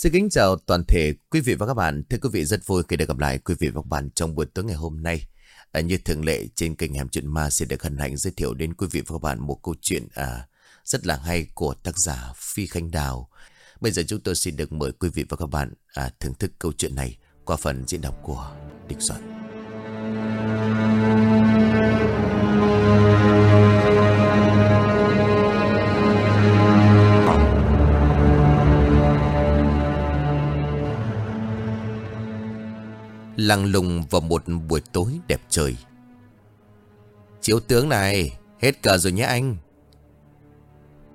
Xin kính chào toàn thể quý vị và các bạn. Thưa quý vị rất vui khi được gặp lại quý vị và các bạn trong buổi tối ngày hôm nay. À, như thường lệ trên kênh Hẻm Chuyện Ma sẽ được hân hạnh giới thiệu đến quý vị và các bạn một câu chuyện à, rất là hay của tác giả Phi Khanh Đào. Bây giờ chúng tôi xin được mời quý vị và các bạn à, thưởng thức câu chuyện này qua phần diễn đọc của Địch Soạn. Lăng lùng vào một buổi tối đẹp trời. Chiếu tướng này, Hết cờ rồi nhé anh.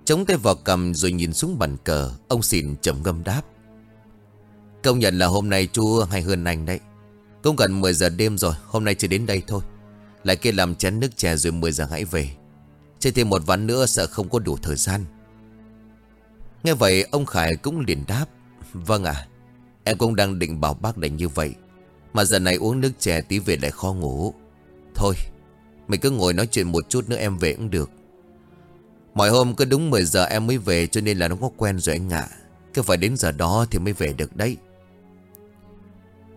Chống tay vào cầm rồi nhìn xuống bàn cờ, Ông xỉn trầm ngâm đáp. Công nhận là hôm nay chú hay hơn anh đấy. Cũng gần 10 giờ đêm rồi, Hôm nay chỉ đến đây thôi. Lại kia làm chén nước chè rồi 10 giờ hãy về. Chơi thêm một ván nữa sợ không có đủ thời gian. Nghe vậy, ông Khải cũng liền đáp. Vâng ạ. Em cũng đang định bảo bác đánh như vậy mà giờ này uống nước chè tí về lại khó ngủ. Thôi Mình cứ ngồi nói chuyện một chút nữa em về cũng được. Mọi hôm cứ đúng 10 giờ em mới về Cho nên là nó có quen rồi anh ạ. Cứ phải đến giờ đó thì mới về được đấy.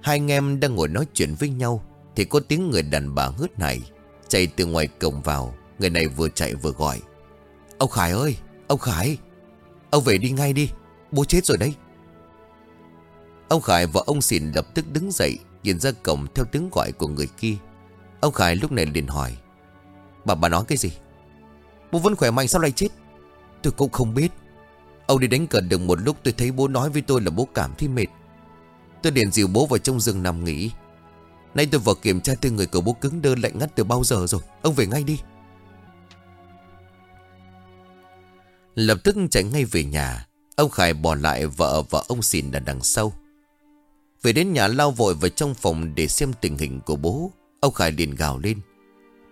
Hai anh em đang ngồi nói chuyện với nhau Thì có tiếng người đàn bà hớt này Chạy từ ngoài cổng vào. Người này vừa chạy vừa gọi. Ông Khải ơi, Ông Khải, Ông về đi ngay đi, Bố chết rồi đấy. Ông Khải và ông Xìn lập tức đứng dậy Nhìn ra cổng theo tiếng gọi của người kia. Ông Khải lúc này liền hỏi, Bà bà nói cái gì? Bố vẫn khỏe mạnh, sao lại chết? Tôi cũng không biết. Ông đi đánh cờ được một lúc, tôi thấy bố nói với tôi là bố cảm thấy mệt. Tôi liền dìu bố vào trong rừng nằm nghỉ. Nay tôi vào kiểm tra tôi người của bố cứng đơ lạnh ngắt từ bao giờ rồi. Ông về ngay đi. Lập tức chạy ngay về nhà. Ông Khải bỏ lại vợ và ông xìn ở đằng sau về đến nhà lao vội vào trong phòng để xem tình hình của bố. Ông Khải liền gào lên.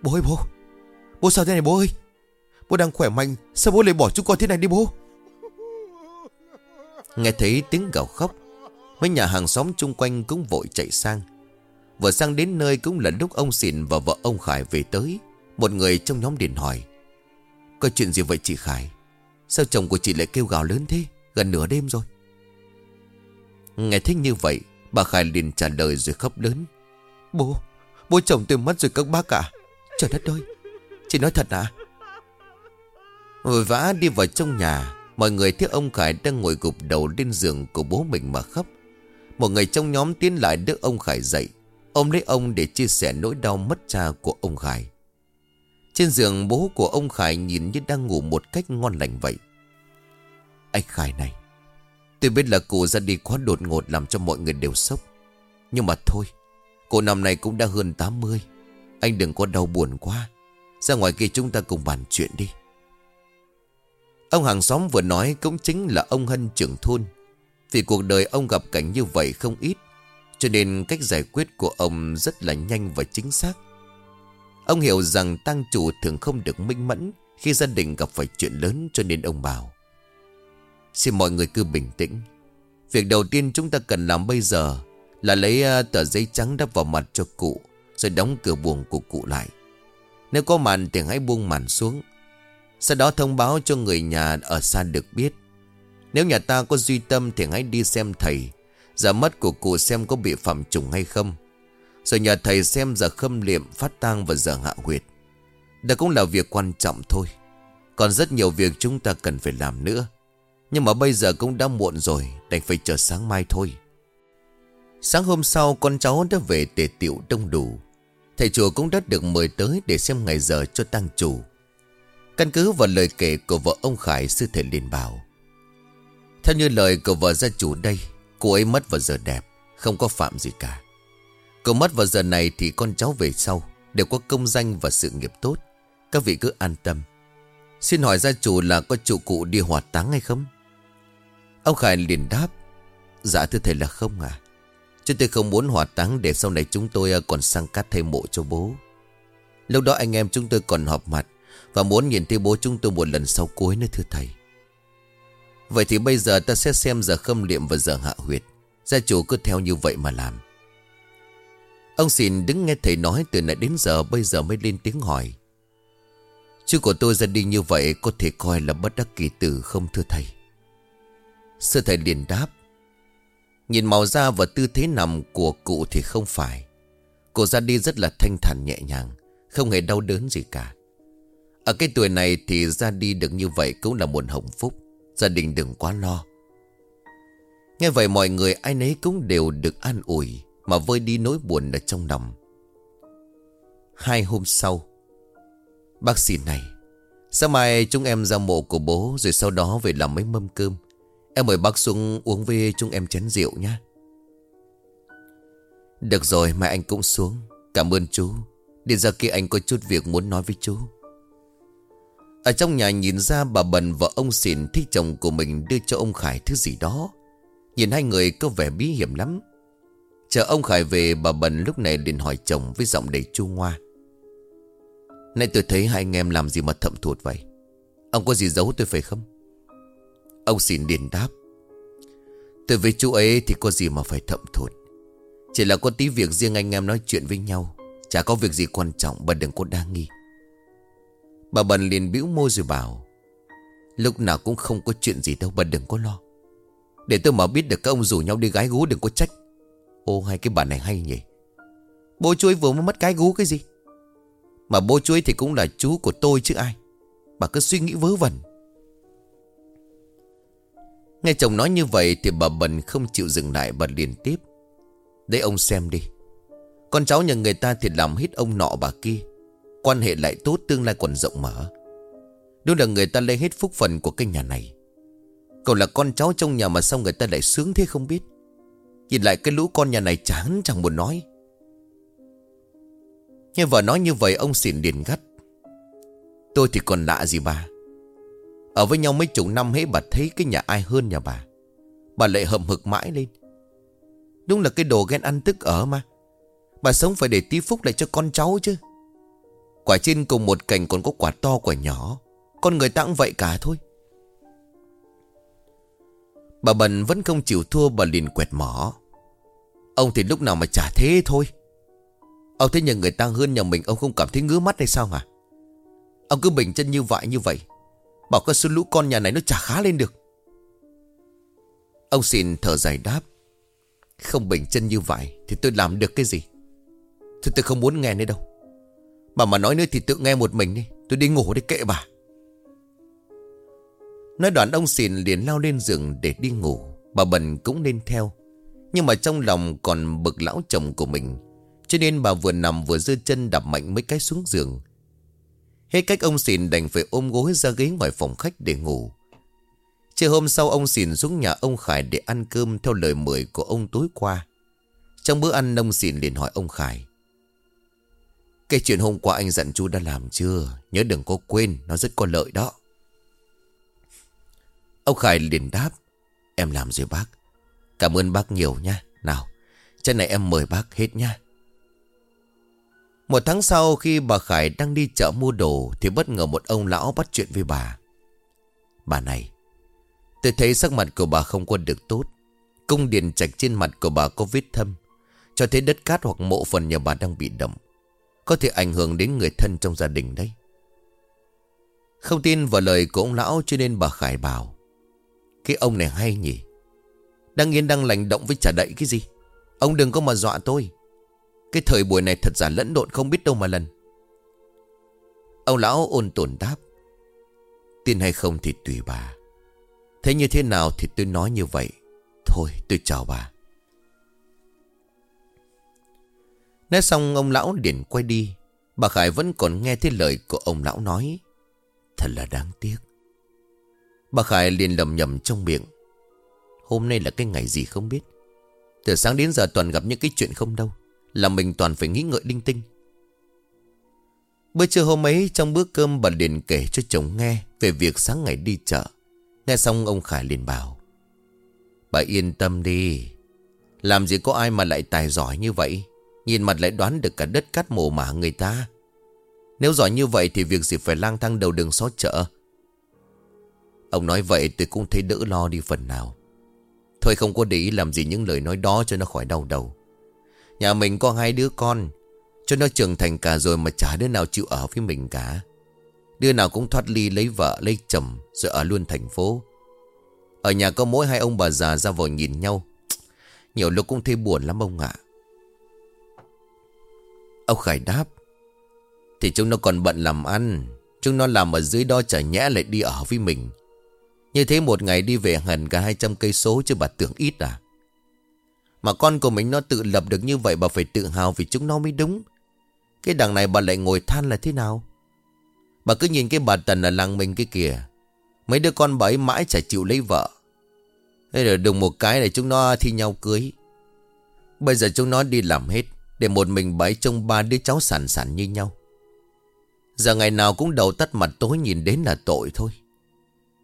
Bố ơi, bố. Bố sao thế này bố ơi? Bố đang khỏe mạnh, Sao bố lại bỏ chúng con thế này đi bố? Nghe thấy tiếng gào khóc, Mấy nhà hàng xóm chung quanh cũng vội chạy sang. Vừa sang đến nơi cũng là lúc ông Xìn và vợ ông Khải về tới. Một người trong nhóm điện hỏi, Có chuyện gì vậy chị Khải? Sao chồng của chị lại kêu gào lớn thế? Gần nửa đêm rồi. Nghe thấy như vậy Bà Khải liền trả lời rồi khóc lớn. Bố, bố chồng tôi mất rồi các bác cả Trời đất ơi, chị nói thật à? Vội vã đi vào trong nhà Mọi người thấy ông Khải đang ngồi gục đầu lên giường của bố mình mà khóc. Một người trong nhóm tiến lại đỡ ông Khải dậy. Ôm lấy ông để chia sẻ nỗi đau mất cha của ông Khải. Trên giường bố của ông Khải nhìn như đang ngủ một cách ngon lành vậy. Anh Khải này Tôi biết là cụ ra đi quá đột ngột làm cho mọi người đều sốc. Nhưng mà thôi, Cụ năm nay cũng đã hơn 80 Anh đừng có đau buồn quá. Ra ngoài kia chúng ta cùng bàn chuyện đi. Ông hàng xóm vừa nói cũng chính là ông Hân trưởng thôn. Vì cuộc đời ông gặp cảnh như vậy không ít, Cho nên cách giải quyết của ông rất là nhanh và chính xác. Ông hiểu rằng tăng chủ thường không được minh mẫn Khi gia đình gặp phải chuyện lớn cho nên ông bảo Xin mọi người cứ bình tĩnh. Việc đầu tiên chúng ta cần làm bây giờ Là lấy à, tờ giấy trắng đắp vào mặt cho cụ, Rồi đóng cửa buồng của cụ lại. Nếu có màn thì hãy buông màn xuống. Sau đó thông báo cho người nhà ở xa được biết. Nếu nhà ta có duy tâm thì hãy đi xem thầy. Giờ mất của cụ xem có bị phạm trùng hay không. Rồi nhờ thầy xem giờ khâm liệm, phát tang và giờ hạ huyệt. Đó cũng là việc quan trọng thôi. Còn rất nhiều việc chúng ta cần phải làm nữa nhưng mà bây giờ cũng đã muộn rồi, Đành phải chờ sáng mai thôi. Sáng hôm sau, con cháu đã về tề tiệu đông đủ. Thầy chùa cũng đã được mời tới để xem ngày giờ cho tăng chủ. Căn cứ vào lời kể của vợ ông Khải, sư thầy liền bảo, Theo như lời của vợ gia chủ đây, Cô ấy mất vào giờ đẹp, Không có phạm gì cả. Cô mất vào giờ này thì con cháu về sau Đều có công danh và sự nghiệp tốt. Các vị cứ an tâm. Xin hỏi gia chủ là có chủ cụ đi hỏa táng hay không? Ông Khải liền đáp Dạ thưa thầy là không à Chúng tôi không muốn hỏa táng để sau này chúng tôi à, còn sang cắt thay mộ cho bố. Lúc đó anh em chúng tôi còn họp mặt Và muốn nhìn thấy bố chúng tôi một lần sau cuối nữa thưa thầy. Vậy thì bây giờ ta sẽ xem giờ khâm liệm và giờ hạ huyệt. Gia chủ cứ theo như vậy mà làm. Ông xin đứng nghe thầy nói từ nãy đến giờ, Bây giờ mới lên tiếng hỏi Chứ của tôi ra đi như vậy Có thể coi là bất đắc kỳ tử không thưa thầy? Sư thầy liền đáp, Nhìn màu da và tư thế nằm của cụ thì không phải. Cụ ra đi rất là thanh thản nhẹ nhàng, Không hề đau đớn gì cả. Ở cái tuổi này thì ra đi được như vậy cũng là một hồng phúc, Gia đình đừng quá lo. Nghe vậy mọi người ai nấy cũng đều được an ủi Mà vơi đi nỗi buồn ở trong lòng. Hai hôm sau, Bác sĩ này, Sáng mai chúng em ra mộ của bố, Rồi sau đó về làm mấy mâm cơm. Em mời bác xuống uống với chúng em chén rượu nhé Được rồi mai anh cũng xuống. Cảm ơn chú. Đi ra kia anh có chút việc muốn nói với chú. Ở trong nhà nhìn ra bà Bần và ông xỉn thích chồng của mình đưa cho ông Khải thứ gì đó. Nhìn hai người có vẻ bí hiểm lắm. Chờ ông Khải về, bà Bần lúc này liền hỏi chồng với giọng đầy chua ngoa. Nay tôi thấy hai anh em làm gì mà thậm thuột vậy? Ông có gì giấu tôi phải không? Ông xin điền đáp. Tôi với chú ấy thì có gì mà phải thậm thụt. Chỉ là có tí việc riêng anh em nói chuyện với nhau. Chả có việc gì quan trọng Bà đừng có đa nghi. Bà Bần liền bĩu môi rồi bảo, Lúc nào cũng không có chuyện gì đâu Bà đừng có lo. Để tôi mà biết được các ông rủ nhau đi gái gú đừng có trách. Ô, hai cái bà này hay nhỉ. Bố chuối vừa mới mất cái gú cái gì? Mà bố chuối thì cũng là chú của tôi chứ ai. Bà cứ suy nghĩ vớ vẩn. Nghe chồng nói như vậy thì bà Bần không chịu dừng lại bà liền tiếp. Để ông xem đi. Con cháu nhà người ta thì làm hết ông nọ bà kia. Quan hệ lại tốt, tương lai còn rộng mở. Đúng là người ta lấy hết phúc phần của cái nhà này. Cậu là con cháu trong nhà mà sao người ta lại sướng thế không biết. Nhìn lại cái lũ con nhà này chán chẳng muốn nói. Nghe vợ nói như vậy, ông xỉn điền gắt. Tôi thì còn lạ gì bà. Ở với nhau mấy chục năm hết bà thấy cái nhà ai hơn nhà bà. Bà lại hậm hực mãi lên. Đúng là cái đồ ghen ăn tức ở mà. Bà sống phải để tí phúc lại cho con cháu chứ. Quả trên cùng một cành còn có quả to, quả nhỏ. Con người ta cũng vậy cả thôi. Bà Bần vẫn không chịu thua, bà liền quẹt mỏ. Ông thì lúc nào mà chả thế thôi. Ông thấy nhà người ta hơn nhà mình, Ông không cảm thấy ngứa mắt hay sao hả? Ông cứ bình chân như vậy như vậy. Bảo có số lũ con nhà này nó chả khá lên được. Ông xin thở dài đáp. Không bình chân như vậy Thì tôi làm được cái gì? Thì tôi không muốn nghe nữa đâu. Bà mà nói nữa thì tự nghe một mình đi. Tôi đi ngủ đi kệ bà. Nói đoạn ông xìn liền lao lên giường để đi ngủ. Bà Bần cũng lên theo. Nhưng mà trong lòng còn bực lão chồng của mình. Cho nên bà vừa nằm vừa dư chân đập mạnh mấy cái xuống giường. Hết cách ông xỉn đành phải ôm gối ra ghế ngoài phòng khách để ngủ. Chiều hôm sau ông xỉn xuống nhà ông Khải để ăn cơm theo lời mời của ông tối qua. Trong bữa ăn ông xỉn liền hỏi ông Khải. Cái chuyện hôm qua anh dặn chú đã làm chưa? Nhớ đừng có quên, nó rất có lợi đó. Ông Khải liền đáp. Em làm rồi bác. Cảm ơn bác nhiều nha. Nào, chân này em mời bác hết nha. Một tháng sau khi bà Khải đang đi chợ mua đồ Thì bất ngờ một ông lão bắt chuyện với bà. Bà này, Tôi thấy sắc mặt của bà không có được tốt. Cung điện trạch trên mặt của bà có vết thâm, Cho thấy đất cát hoặc mộ phần nhà bà đang bị đậm. Có thể ảnh hưởng đến người thân trong gia đình đấy. Không tin vào lời của ông lão cho nên bà Khải bảo, Cái ông này hay nhỉ. Đang yên đang lành động với trả đậy cái gì? Ông đừng có mà dọa tôi cái thời buổi này thật giả lẫn lộn không biết đâu mà lần. Ông lão ôn tồn đáp, Tin hay không thì tùy bà. Thế như thế nào thì tôi nói như vậy. Thôi, tôi chào bà. Nói xong, ông lão liền quay đi. Bà Khải vẫn còn nghe thấy lời của ông lão nói. Thật là đáng tiếc. Bà Khải liền lầm nhầm trong miệng. Hôm nay là cái ngày gì không biết? Từ sáng đến giờ toàn gặp những cái chuyện không đâu là mình toàn phải nghĩ ngợi linh tinh. Bữa trưa hôm ấy, trong bữa cơm, bà liền kể cho chồng nghe Về việc sáng ngày đi chợ. Nghe xong, ông Khải liền bảo, Bà yên tâm đi. Làm gì có ai mà lại tài giỏi như vậy? Nhìn mặt lại đoán được cả đất cát mồ mả người ta. Nếu giỏi như vậy thì việc gì phải lang thang đầu đường xó chợ? Ông nói vậy, tôi cũng thấy đỡ lo đi phần nào. Thôi không có để ý làm gì những lời nói đó cho nó khỏi đau đầu. Nhà mình có hai đứa con, Cho nó trưởng thành cả rồi mà chả đứa nào chịu ở với mình cả. Đứa nào cũng thoát ly lấy vợ, lấy chồng, Rồi ở luôn thành phố. Ở nhà có mỗi hai ông bà già ra vào nhìn nhau. Nhiều lúc cũng thấy buồn lắm ông ạ. Ông Khải đáp, Thì chúng nó còn bận làm ăn, Chúng nó làm ở dưới đó chả nhẽ lại đi ở với mình. Như thế một ngày đi về gần cả 200 cây số chứ bà tưởng ít à? Mà con của mình nó tự lập được như vậy, bà phải tự hào vì chúng nó mới đúng. Cái đằng này bà lại ngồi than là thế nào? Bà cứ nhìn cái bà Tần ở làng mình cái kìa. Mấy đứa con bà ấy mãi chả chịu lấy vợ. Thế rồi đùng một cái này chúng nó thi nhau cưới. Bây giờ chúng nó đi làm hết, Để một mình bà ấy trông ba đứa cháu sản sản như nhau. Giờ ngày nào cũng đầu tắt mặt tối nhìn đến là tội thôi.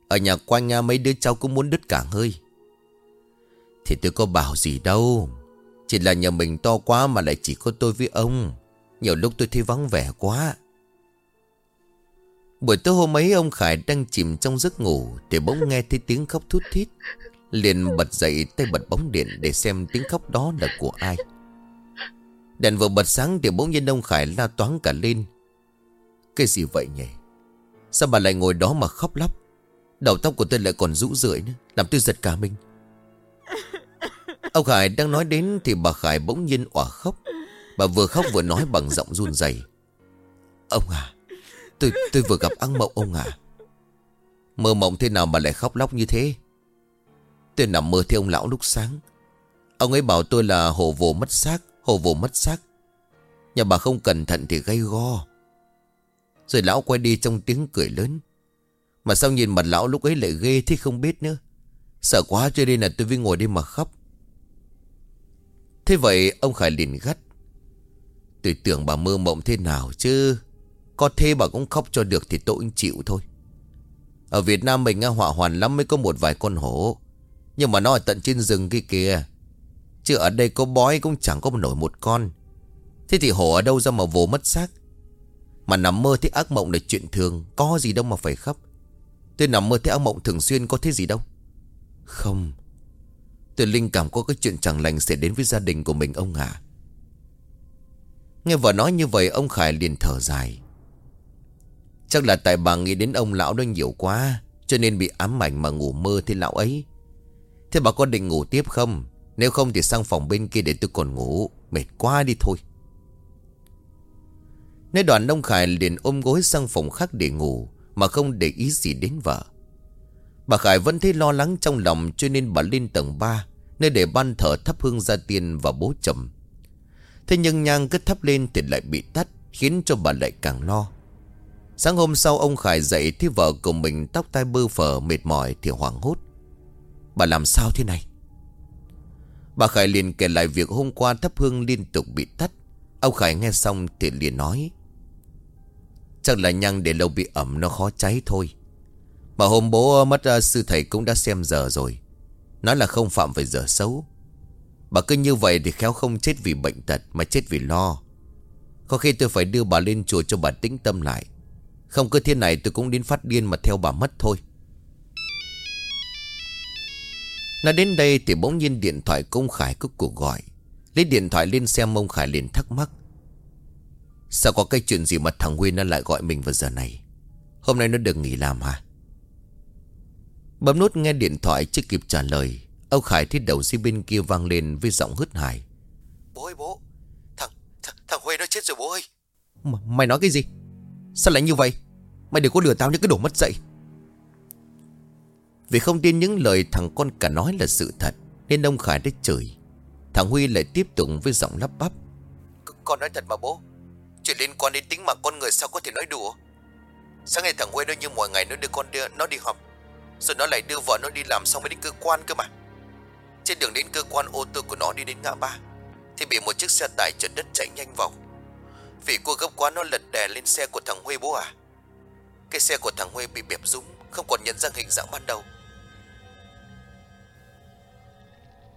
Ở nhà quanh mấy đứa cháu cũng muốn đứt cả hơi. Thì tôi có bảo gì đâu. Chỉ là nhà mình to quá mà lại chỉ có tôi với ông. Nhiều lúc tôi thấy vắng vẻ quá. Buổi tối hôm ấy, ông Khải đang chìm trong giấc ngủ Thì bỗng nghe thấy tiếng khóc thút thít. Liền bật dậy, tay bật bóng điện Để xem tiếng khóc đó là của ai. Đèn vừa bật sáng Thì bỗng nhiên ông Khải la toáng cả lên. Cái gì vậy nhỉ? Sao bà lại ngồi đó mà khóc lóc? Đầu tóc của tôi lại còn rũ rượi nữa, Làm tôi giật cả mình. Ông Khải đang nói đến Thì bà Khải bỗng nhiên òa khóc. Bà vừa khóc vừa nói bằng giọng run rẩy. Ông à Tôi tôi vừa gặp ác mộng ông à. Mơ mộng thế nào mà lại khóc lóc như thế? Tôi nằm mơ thấy ông lão lúc sáng. Ông ấy bảo tôi là hồ vồ mất xác, Hồ vồ mất xác. Nhà bà không cẩn thận thì gây go. Rồi lão quay đi trong tiếng cười lớn. Mà sao nhìn mặt lão lúc ấy lại ghê thế không biết nữa? Sợ quá cho nên là tôi mới ngồi đây mà khóc. Thế vậy, ông Khải liền gắt. Tôi tưởng bà mơ mộng thế nào chứ? Có thế bà cũng khóc cho được thì tôi chịu thôi. Ở Việt Nam mình họa hoàn lắm mới có một vài con hổ. Nhưng mà nó ở tận trên rừng kia kìa. Chứ ở đây có bói cũng chẳng có nổi một con. Thế thì hổ ở đâu ra mà vồ mất xác? Mà nằm mơ thấy ác mộng là chuyện thường, Có gì đâu mà phải khóc. Tôi nằm mơ thấy ác mộng thường xuyên có thế gì đâu. Không. Tôi linh cảm có cái chuyện chẳng lành sẽ đến với gia đình của mình, ông ạ. Nghe vợ nói như vậy, ông Khải liền thở dài. Chắc là tại bà nghĩ đến ông lão đó nhiều quá, Cho nên bị ám ảnh mà ngủ mơ thế lão ấy. Thế bà có định ngủ tiếp không? Nếu không thì sang phòng bên kia để tôi còn ngủ. Mệt quá đi thôi. Nơi đoàn ông Khải liền ôm gối sang phòng khác để ngủ, Mà không để ý gì đến vợ. Bà Khải vẫn thấy lo lắng trong lòng Cho nên bà lên tầng 3 Nơi để ban thờ thắp hương gia tiên và bố chồng Thế nhưng nhang cứ thắp lên thì lại bị tắt, Khiến cho bà lại càng lo. Sáng hôm sau, ông Khải dậy Thì vợ của mình tóc tai bơ phờ, mệt mỏi Thì hoảng hốt. Bà làm sao thế này? Bà Khải liền kể lại việc hôm qua thắp hương liên tục bị tắt. Ông Khải nghe xong thì liền nói, Chắc là nhang để lâu bị ẩm, nó khó cháy thôi. Mà hôm bố mất à, sư thầy cũng đã xem giờ rồi. Nói là không phạm về giờ xấu. Bà cứ như vậy thì khéo không chết vì bệnh tật, Mà chết vì lo. Có khi tôi phải đưa bà lên chùa cho bà tĩnh tâm lại. Không cứ thế này tôi cũng đến phát điên mà theo bà mất thôi. Nói đến đây thì bỗng nhiên điện thoại công Khải có cuộc gọi. Lấy điện thoại lên xem, ông Khải liền thắc mắc. Sao có cái chuyện gì mà thằng Nguyên nó lại gọi mình vào giờ này? Hôm nay nó được nghỉ làm hả? Bấm nút nghe điện thoại chưa kịp trả lời Ông Khải thấy đầu dây bên kia vang lên với giọng hứt hải. Bố ơi bố. Thằng thằng, thằng Huê nó chết rồi bố ơi. M Mày nói cái gì? Sao lại như vậy? Mày đừng có lừa tao những cái đồ mất dậy Vì không tin những lời thằng con cả nói là sự thật Nên ông Khải đã chửi. Thằng Huy lại tiếp tục với giọng lắp bắp. Con nói thật mà bố. Chuyện liên quan đến tính mạng con người sao có thể nói đùa? Sáng ngày thằng Huê nó như mọi ngày nó đưa con đưa, nó đi học rồi nó lại đưa vợ nó đi làm xong mới đến cơ quan cơ mà. Trên đường đến cơ quan, ô tô của nó đi đến ngã ba, Thì bị một chiếc xe tải chở đất chạy nhanh vào. Vì cua gấp quá, nó lật đè lên xe của thằng Huê bố à. Cái xe của thằng Huê bị bẹp rúng Không còn nhận ra hình dạng ban đầu.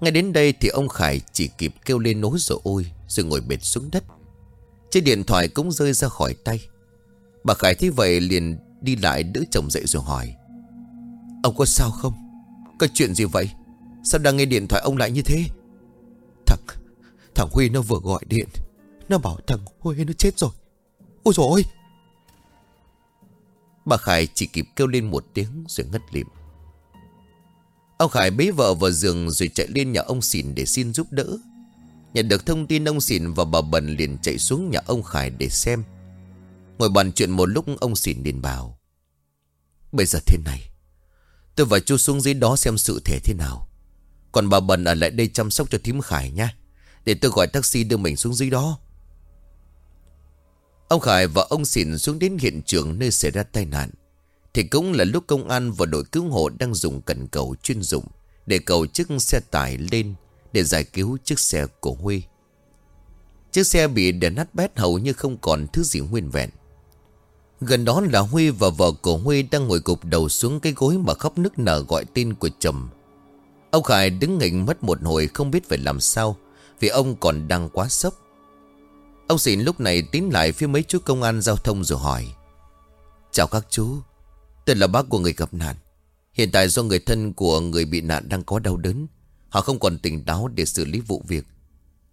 Ngay đến đây thì ông Khải chỉ kịp kêu lên nối rồi ôi, Rồi ngồi bệt xuống đất. Chiếc điện thoại cũng rơi ra khỏi tay. Bà Khải thấy vậy liền đi lại đỡ chồng dậy rồi hỏi. Ông có sao không Có chuyện gì vậy Sao đang nghe điện thoại ông lại như thế Thằng Thằng Huy nó vừa gọi điện, Nó bảo thằng Huy nó chết rồi Ôi dồi ôi Bà Khải chỉ kịp kêu lên một tiếng rồi ngất lịm Ông Khải bế vợ vào giường rồi chạy lên nhà ông xỉn để xin giúp đỡ. Nhận được thông tin ông xỉn và bà Bần liền chạy xuống nhà ông Khải để xem. Ngồi bàn chuyện một lúc, ông xỉn liền bảo. Bây giờ thế này. Tôi và chú xuống dưới đó xem sự thể thế nào. Còn bà Bần ở lại đây chăm sóc cho thím Khải nha. Để tôi gọi taxi đưa mình xuống dưới đó. Ông Khải và ông xỉn xuống đến hiện trường nơi xảy ra tai nạn. Thì cũng là lúc công an và đội cứu hộ đang dùng cần cầu chuyên dụng để cầu chiếc xe tải lên để giải cứu chiếc xe của Huy. Chiếc xe bị đè nát bét hầu như không còn thứ gì nguyên vẹn. Gần đó là Huy và vợ của Huy đang ngồi cục đầu xuống cái gối mà khóc nức nở gọi tin của chồng. Ông Khải đứng nghỉnh mất một hồi không biết phải làm sao vì ông còn đang quá sốc. Ông xỉn lúc này tiến lại phía mấy chú công an giao thông rồi hỏi. Chào các chú, tôi là bác của người gặp nạn. Hiện tại do người thân của người bị nạn đang có đau đớn. Họ không còn tỉnh táo để xử lý vụ việc.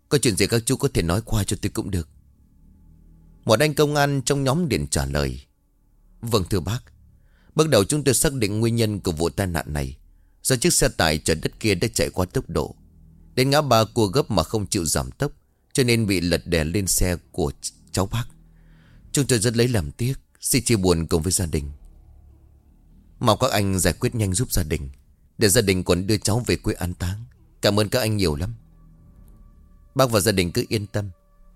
Có chuyện gì các chú có thể nói qua cho tôi cũng được. Một anh công an trong nhóm điện trả lời. Vâng thưa bác. Bước đầu chúng tôi xác định nguyên nhân của vụ tai nạn này. Do chiếc xe tải chở đất kia đã chạy qua tốc độ. Đến ngã ba cua gấp mà không chịu giảm tốc. Cho nên bị lật đè lên xe của cháu bác Chúng tôi rất lấy làm tiếc, Xin chia buồn cùng với gia đình Mong các anh giải quyết nhanh giúp gia đình, Để gia đình còn đưa cháu về quê an táng Cảm ơn các anh nhiều lắm Bác và gia đình cứ yên tâm,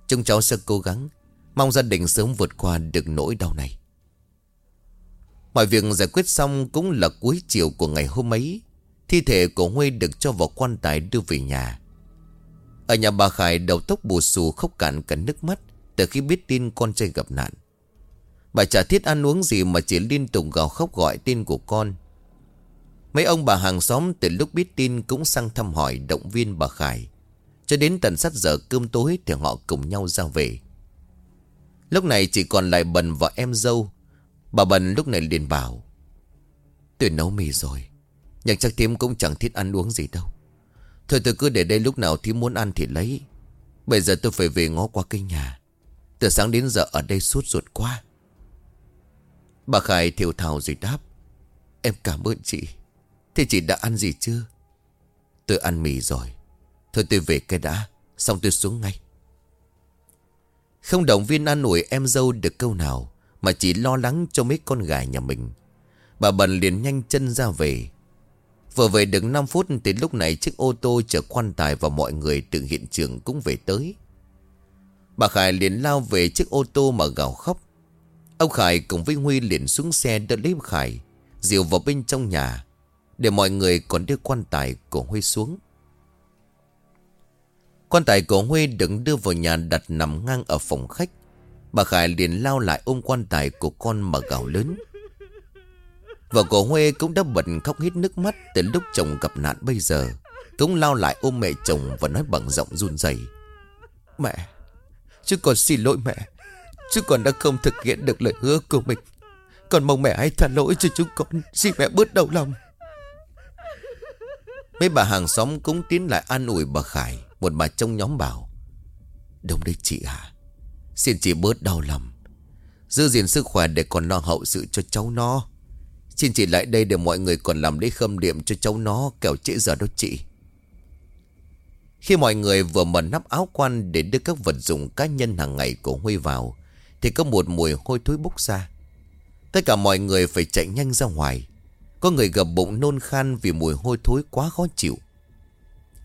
Chúng cháu sẽ cố gắng Mong gia đình sớm vượt qua được nỗi đau này. Mọi việc giải quyết xong cũng là cuối chiều của ngày hôm ấy. Thi thể của Huy được cho vào quan tài đưa về nhà. Ở nhà bà Khải, đầu tóc bù xù khóc cạn cả nước mắt Từ khi biết tin con trai gặp nạn. Bà chả thiết ăn uống gì mà chỉ liên tục gào khóc gọi tên của con. Mấy ông bà hàng xóm từ lúc biết tin cũng sang thăm hỏi động viên bà Khải. Cho đến tận sát giờ cơm tối thì họ cùng nhau ra về. Lúc này chỉ còn lại Bần và em dâu. Bà Bần lúc này liền bảo, Tôi nấu mì rồi, Nhưng chắc thím cũng chẳng thiết ăn uống gì đâu. Thôi tôi cứ để đây lúc nào thím muốn ăn thì lấy. Bây giờ tôi phải về ngó qua cây nhà. Từ sáng đến giờ ở đây suốt ruột quá. Bà Khải thiểu thào rồi đáp, Em cảm ơn chị. Thế chị đã ăn gì chưa? Tôi ăn mì rồi. Thôi tôi về cái đã, Xong tôi xuống ngay. Không động viên an ủi em dâu được câu nào Mà chỉ lo lắng cho mấy con gà nhà mình Bà Bần liền nhanh chân ra về Vừa về được 5 phút thì lúc này chiếc ô tô chở quan tài và mọi người từ hiện trường cũng về tới. Bà Khải liền lao về chiếc ô tô mà gào khóc. Ông Khải cùng với Huy liền xuống xe đỡ lấy Khải, dìu vào bên trong nhà, để mọi người còn đưa quan tài của Huy xuống. Quan tài của Huy đứng đưa vào nhà đặt nằm ngang ở phòng khách. Bà Khải liền lao lại ôm quan tài của con mà gào lớn. Vợ của Huê cũng đã bật khóc hít nước mắt Từ lúc chồng gặp nạn bây giờ. Cũng lao lại ôm mẹ chồng và nói bằng giọng run rẩy. Mẹ, Chứ còn xin lỗi mẹ, Chứ còn đã không thực hiện được lời hứa của mình. Còn mong mẹ hãy tha lỗi cho chúng con, Xin mẹ bớt đau lòng. Mấy bà hàng xóm cũng tiến lại an ủi bà Khải. Một bà trong nhóm bảo Đúng đấy chị à Xin chị bớt đau lòng Giữ gìn sức khỏe để còn lo hậu sự cho cháu nó Xin chị lại đây để mọi người còn làm lễ khâm niệm cho cháu nó kẻo trễ giờ đó chị. Khi mọi người vừa mở nắp áo quan để đưa các vật dụng cá nhân hàng ngày của Huy vào, thì có một mùi hôi thối bốc ra. Tất cả mọi người phải chạy nhanh ra ngoài. Có người gập bụng nôn khan vì mùi hôi thối quá khó chịu.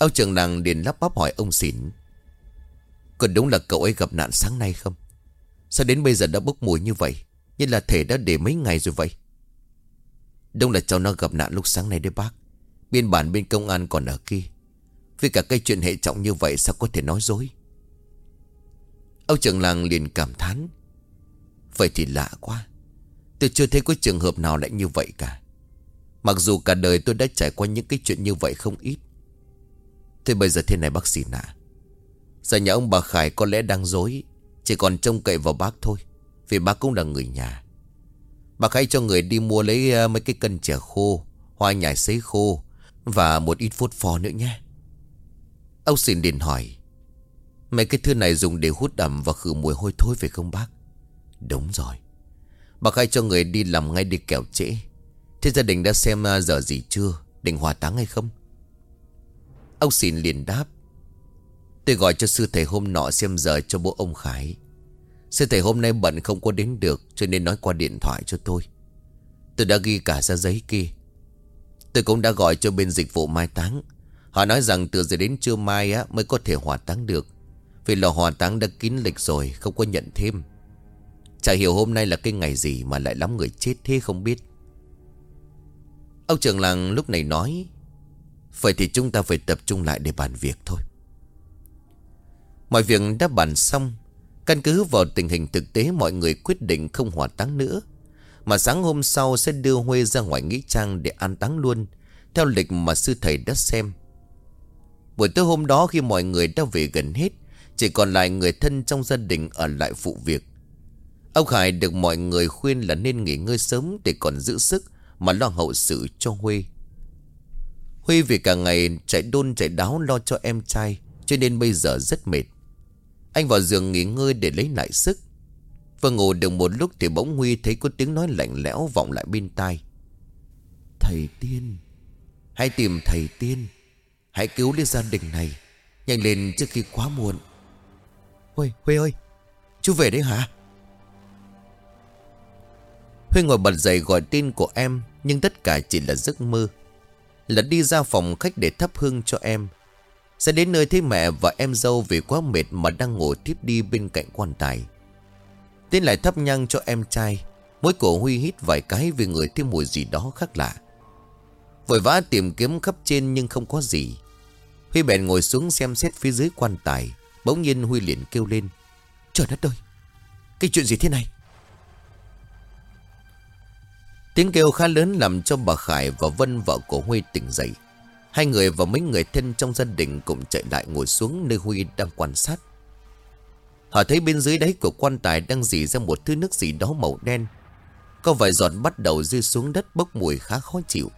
Ông trường làng liền lắp bắp hỏi ông xỉn. Còn đúng là cậu ấy gặp nạn sáng nay không? Sao đến bây giờ đã bốc mùi như vậy? Như là thể đã để mấy ngày rồi vậy? Đúng là cháu nó gặp nạn lúc sáng nay đấy bác Biên bản bên công an còn ở kia Vì cả cái chuyện hệ trọng như vậy Sao có thể nói dối Ông trưởng làng liền cảm thán Vậy thì lạ quá Tôi chưa thấy có trường hợp nào lại như vậy cả Mặc dù cả đời tôi đã trải qua những cái chuyện như vậy không ít Thế bây giờ thế này bác sĩ nạ. Giờ nhà ông bà Khải có lẽ đang dối, Chỉ còn trông cậy vào bác thôi, Vì bác cũng là người nhà. Bác hãy cho người đi mua lấy ờ, mấy cái cân chè khô, Hoa nhài sấy khô, Và một ít phốt pho nữa nhé. Ông xin điện hỏi, Mấy cái thứ này dùng để hút ẩm và khử mùi hôi thối phải không bác? Đúng rồi. Bác hãy cho người đi làm ngay đi kẹo trễ. Thế gia đình đã xem ờ, giờ gì chưa? Định hòa táng hay không? Ông xin liền đáp. Tôi gọi cho sư thầy hôm nọ xem giờ cho bố ông Khải. Sư thầy hôm nay bận không có đến được, Cho nên nói qua điện thoại cho tôi. Tôi đã ghi cả ra giấy kia. Tôi cũng đã gọi cho bên dịch vụ mai táng. Họ nói rằng từ giờ đến trưa mai á, mới có thể hòa táng được. Vì lò hòa táng đã kín lịch rồi, Không có nhận thêm. Chả hiểu hôm nay là cái ngày gì Mà lại lắm người chết thế không biết. Ông trưởng làng lúc này nói Vậy thì chúng ta phải tập trung lại để bàn việc thôi. Mọi việc đã bàn xong, Căn cứ vào tình hình thực tế, mọi người quyết định không hỏa táng nữa. Mà sáng hôm sau sẽ đưa Huê ra ngoài nghĩa trang để an táng luôn, Theo lịch mà sư thầy đã xem. Buổi tối hôm đó khi mọi người đã về gần hết, Chỉ còn lại người thân trong gia đình ở lại phụ việc. Ông Khải được mọi người khuyên là nên nghỉ ngơi sớm để còn giữ sức Mà lo hậu sự cho Huy Huy vì cả ngày chạy đôn chạy đáo lo cho em trai Cho nên bây giờ rất mệt. Anh vào giường nghỉ ngơi để lấy lại sức. Vừa ngủ được một lúc thì bỗng Huy thấy có tiếng nói lạnh lẽo vọng lại bên tai. Thầy tiên Hãy tìm thầy tiên. Hãy cứu lấy gia đình này. Nhanh lên trước khi quá muộn. Huy, Huy ơi Chú về đấy hả? Huy ngồi bật dậy gọi tin của em Nhưng tất cả chỉ là giấc mơ. Là đi ra phòng khách để thắp hương cho em. Sẽ đến nơi thấy mẹ và em dâu Vì quá mệt mà đang ngồi thiếp đi bên cạnh quan tài. Tiến lại thắp nhang cho em trai. Mỗi cổ Huy hít vài cái Vì người thêm mùi gì đó khác lạ. Vội vã tìm kiếm khắp trên nhưng không có gì. Huy bèn ngồi xuống xem xét phía dưới quan tài. Bỗng nhiên Huy liền kêu lên. Trời đất ơi! Cái chuyện gì thế này? Tiếng kêu khá lớn làm cho bà Khải và Vân vợ của Huy tỉnh dậy. Hai người và mấy người thân trong gia đình cũng chạy lại ngồi xuống nơi Huy đang quan sát. Họ thấy bên dưới đáy của quan tài đang dì ra một thứ nước gì đó màu đen. Có vài giọt bắt đầu rơi xuống đất bốc mùi khá khó chịu.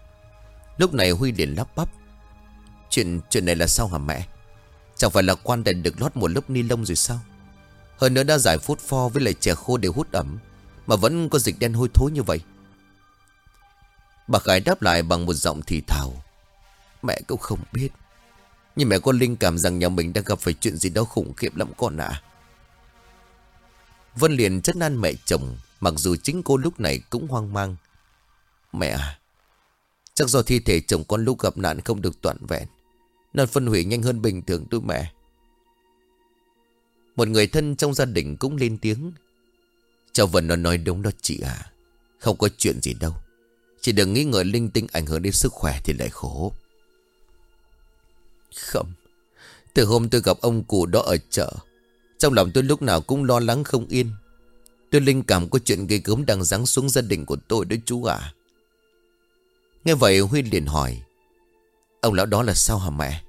Lúc này Huy liền lắp bắp. Chuyện chuyện này là sao hả mẹ? Chẳng phải là quan tài được lót một lớp ni lông rồi sao? Hơn nữa đã giải phút pho với lại chè khô để hút ẩm. Mà vẫn có dịch đen hôi thối như vậy. Bà Khải đáp lại bằng một giọng thì thào. Mẹ cũng không biết. Nhưng mẹ có linh cảm rằng nhà mình đang gặp phải chuyện gì đó khủng khiếp lắm con ạ. Vân liền chất nan mẹ chồng, Mặc dù chính cô lúc này cũng hoang mang. Mẹ à Chắc do thi thể chồng con lúc gặp nạn không được toàn vẹn, Nên phân hủy nhanh hơn bình thường tôi mẹ. Một người thân trong gia đình cũng lên tiếng. Cháu Vân nó nói đúng đó chị à Không có chuyện gì đâu chỉ đừng nghĩ ngợi linh tinh ảnh hưởng đến sức khỏe thì lại khổ. Không. Từ hôm tôi gặp ông cụ đó ở chợ. Trong lòng tôi lúc nào cũng lo lắng không yên. Tôi linh cảm có chuyện gây gớm đang giáng xuống gia đình của tôi đấy chú ạ. Nghe vậy Huy liền hỏi. Ông lão đó là sao hả mẹ?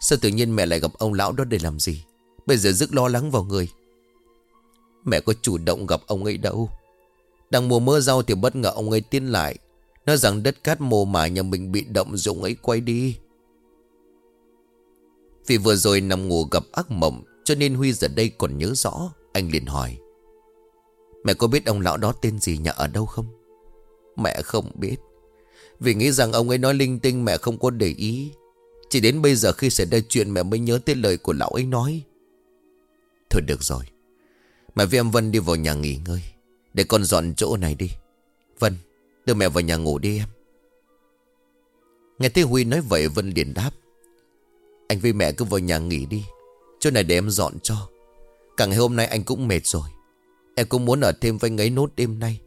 Sao tự nhiên mẹ lại gặp ông lão đó để làm gì? Bây giờ rất lo lắng vào người. Mẹ có chủ động gặp ông ấy đâu. Đang mùa mưa rau thì bất ngờ ông ấy tiến lại Nói rằng đất cát mồ mả nhà mình bị động dụng ấy quay đi. Vì vừa rồi nằm ngủ gặp ác mộng, Cho nên Huy giờ đây còn nhớ rõ. Anh liền hỏi, Mẹ có biết ông lão đó tên gì, nhà ở đâu không? Mẹ không biết. Vì nghĩ rằng ông ấy nói linh tinh, mẹ không có để ý. Chỉ đến bây giờ khi xảy ra chuyện, mẹ mới nhớ tới lời của lão ấy nói. Thôi được rồi. Mẹ với em Vân đi vào nhà nghỉ ngơi. Để con dọn chỗ này đi. Vân. Đưa mẹ vào nhà ngủ đi em. Nghe thấy Huy nói vậy, Vân liền đáp. Anh với mẹ cứ vào nhà nghỉ đi. Chỗ này để em dọn cho. Càng ngày hôm nay anh cũng mệt rồi. Em cũng muốn ở thêm với ngấy nốt đêm nay.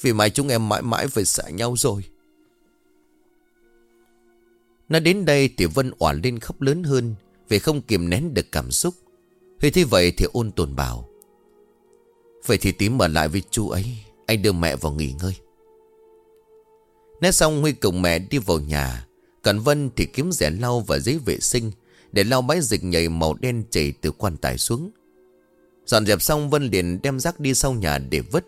Vì mai chúng em mãi mãi phải xa nhau rồi. Nói đến đây thì Vân ỏa lên khóc lớn hơn Vì không kiềm nén được cảm xúc. Huy thấy vậy thì ôn tồn bảo. Vậy thì tím ở lại với chú ấy. Anh đưa mẹ vào nghỉ ngơi. Nói xong Huy cùng mẹ đi vào nhà. Còn Vân thì kiếm rẻ lau và giấy vệ sinh, Để lau bãi dịch nhảy màu đen chảy từ quan tài xuống. Dọn dẹp xong, Vân liền đem rác đi sau nhà để vứt.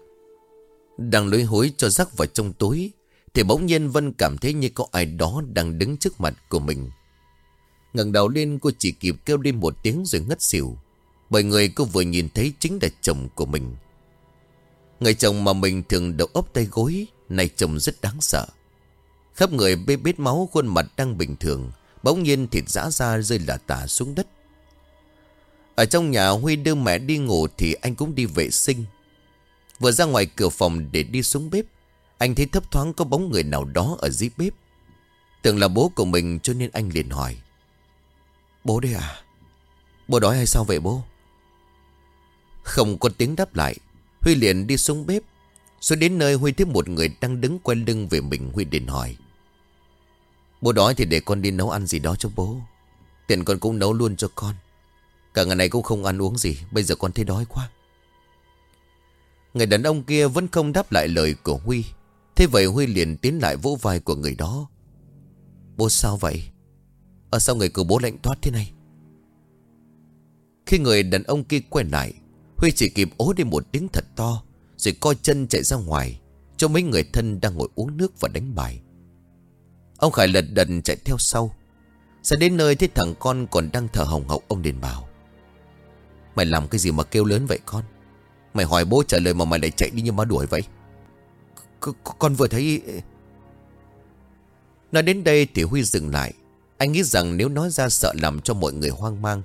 Đang lối hối cho rác vào trong túi, Thì bỗng nhiên Vân cảm thấy như có ai đó đang đứng trước mặt của mình. Ngẩng đầu lên, cô chỉ kịp kêu lên một tiếng rồi ngất xỉu, Bởi người cô vừa nhìn thấy chính là chồng của mình. Người chồng mà mình thường đầu ấp tay gối Này chồng rất đáng sợ. Khắp người bê bết máu khuôn mặt đang bình thường, Bỗng nhiên thịt rã ra rơi lả tả xuống đất. Ở trong nhà Huy đưa mẹ đi ngủ Thì anh cũng đi vệ sinh. Vừa ra ngoài cửa phòng để đi xuống bếp, Anh thấy thấp thoáng có bóng người nào đó ở dưới bếp. Tưởng là bố của mình cho nên anh liền hỏi. Bố đây à? Bố đói hay sao vậy bố? Không có tiếng đáp lại, Huy liền đi xuống bếp. Xuống đến nơi Huy thấy một người đang đứng quay lưng về mình, Huy liền hỏi. Bố đói thì để con đi nấu ăn gì đó cho bố. Tiện con cũng nấu luôn cho con. Cả ngày này cũng không ăn uống gì, Bây giờ con thấy đói quá. Người đàn ông kia vẫn không đáp lại lời của Huy. Thế vậy Huy liền tiến lại vỗ vai của người đó. Bố sao vậy? Ở sao người của bố lạnh toát thế này? Khi người đàn ông kia quay lại, Huy chỉ kịp ố đi một tiếng thật to, Rồi coi chân chạy ra ngoài, Cho mấy người thân đang ngồi uống nước và đánh bài. Ông Khải lật đần chạy theo sau. Sẽ đến nơi thấy thằng con còn đang thở hồng hộc Ông liền bảo Mày làm cái gì mà kêu lớn vậy con? Mày hỏi bố trả lời mà mày lại chạy đi như ma đuổi vậy. C Con vừa thấy Nói đến đây thì Huy dừng lại. Anh nghĩ rằng nếu nói ra sợ làm cho mọi người hoang mang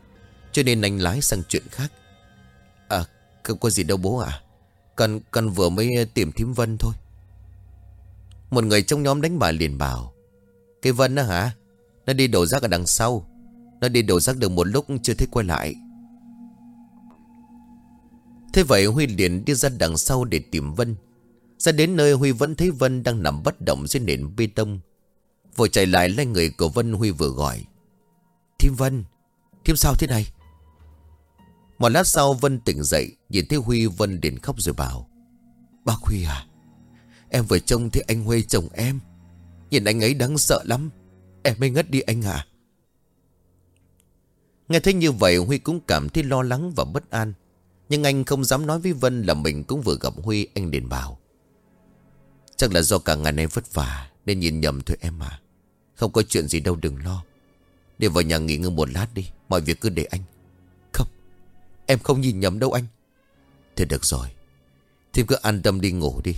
Cho nên anh lái sang chuyện khác. À không có gì đâu bố à Con, con vừa mới tìm thím Vân thôi. Một người trong nhóm đánh bài liền bảo cái Vân đó hả? Nó đi đổ rác ở đằng sau. Nó đi đổ rác được một lúc chưa thấy quay lại. Thế vậy Huy liền đi ra đằng sau để tìm Vân. Ra đến nơi Huy vẫn thấy Vân đang nằm bất động trên nền bê tông. Vội chạy lại lấy người của Vân Huy vừa gọi. Thím Vân, Thím sao thế này? Một lát sau Vân tỉnh dậy, Nhìn thấy Huy, Vân liền khóc rồi bảo. Bác Huy à Em vừa trông thấy anh Huy chồng em. Nhìn anh ấy đáng sợ lắm. Em mới ngất đi anh à? Nghe thấy như vậy, Huy cũng cảm thấy lo lắng và bất an. Nhưng anh không dám nói với Vân là mình cũng vừa gặp Huy, Anh liền bảo. Chắc là do cả ngày nay vất vả, Nên nhìn nhầm thôi em à. Không có chuyện gì đâu, đừng lo. Để vào nhà nghỉ ngơi một lát đi, Mọi việc cứ để anh. Không, Em không nhìn nhầm đâu anh. Thế được rồi Thêm cứ an tâm đi ngủ đi.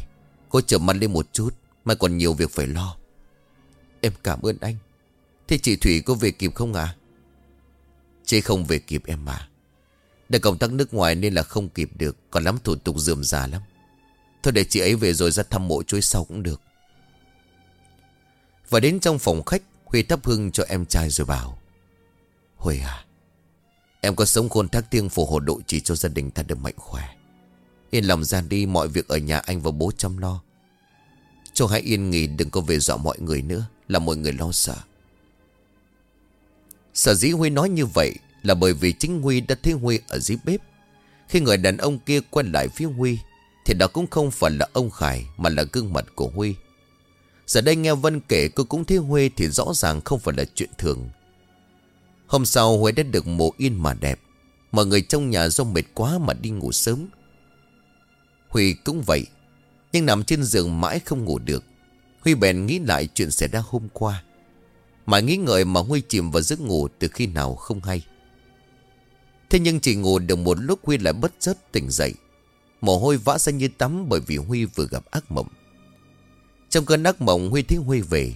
Cô chợp mắt lên một chút, Mai còn nhiều việc phải lo. Em cảm ơn anh. Thế chị Thủy có về kịp không ạ? À? Chị không về kịp em mà Đã công tác nước ngoài nên là không kịp được, Còn lắm thủ tục dườm già lắm. Thôi để chị ấy về rồi ra thăm mộ chuối sau cũng được. Và đến trong phòng khách Huy thắp hương cho em trai rồi bảo Huy à Em có sống khôn thác tiếng phù hộ độ chỉ cho gia đình ta được mạnh khỏe. Yên lòng ra đi, mọi việc ở nhà anh và bố chăm lo. Cho hãy yên nghỉ, đừng có về dọa mọi người nữa. Là mọi người lo sợ Sở dĩ Huy nói như vậy Là bởi vì chính Huy đã thấy Huy ở dưới bếp Khi người đàn ông kia quay lại phía Huy, Thì đó cũng không phải là ông Khải, Mà là gương mặt của Huy Giờ đây nghe Vân kể, cô cũng thấy Huy thì rõ ràng không phải là chuyện thường. Hôm sau, Huy đã được mổ yên mà đẹp. Mọi người trong nhà do mệt quá mà đi ngủ sớm. Huy cũng vậy. Nhưng nằm trên giường mãi không ngủ được. Huy bèn nghĩ lại chuyện xảy ra hôm qua. mãi nghĩ ngợi mà Huy chìm vào giấc ngủ từ khi nào không hay. Thế nhưng chỉ ngủ được một lúc Huy lại bất chợt tỉnh dậy. Mồ hôi vã ra như tắm bởi vì Huy vừa gặp ác mộng. Trong cơn ác mộng Huy thấy Huy về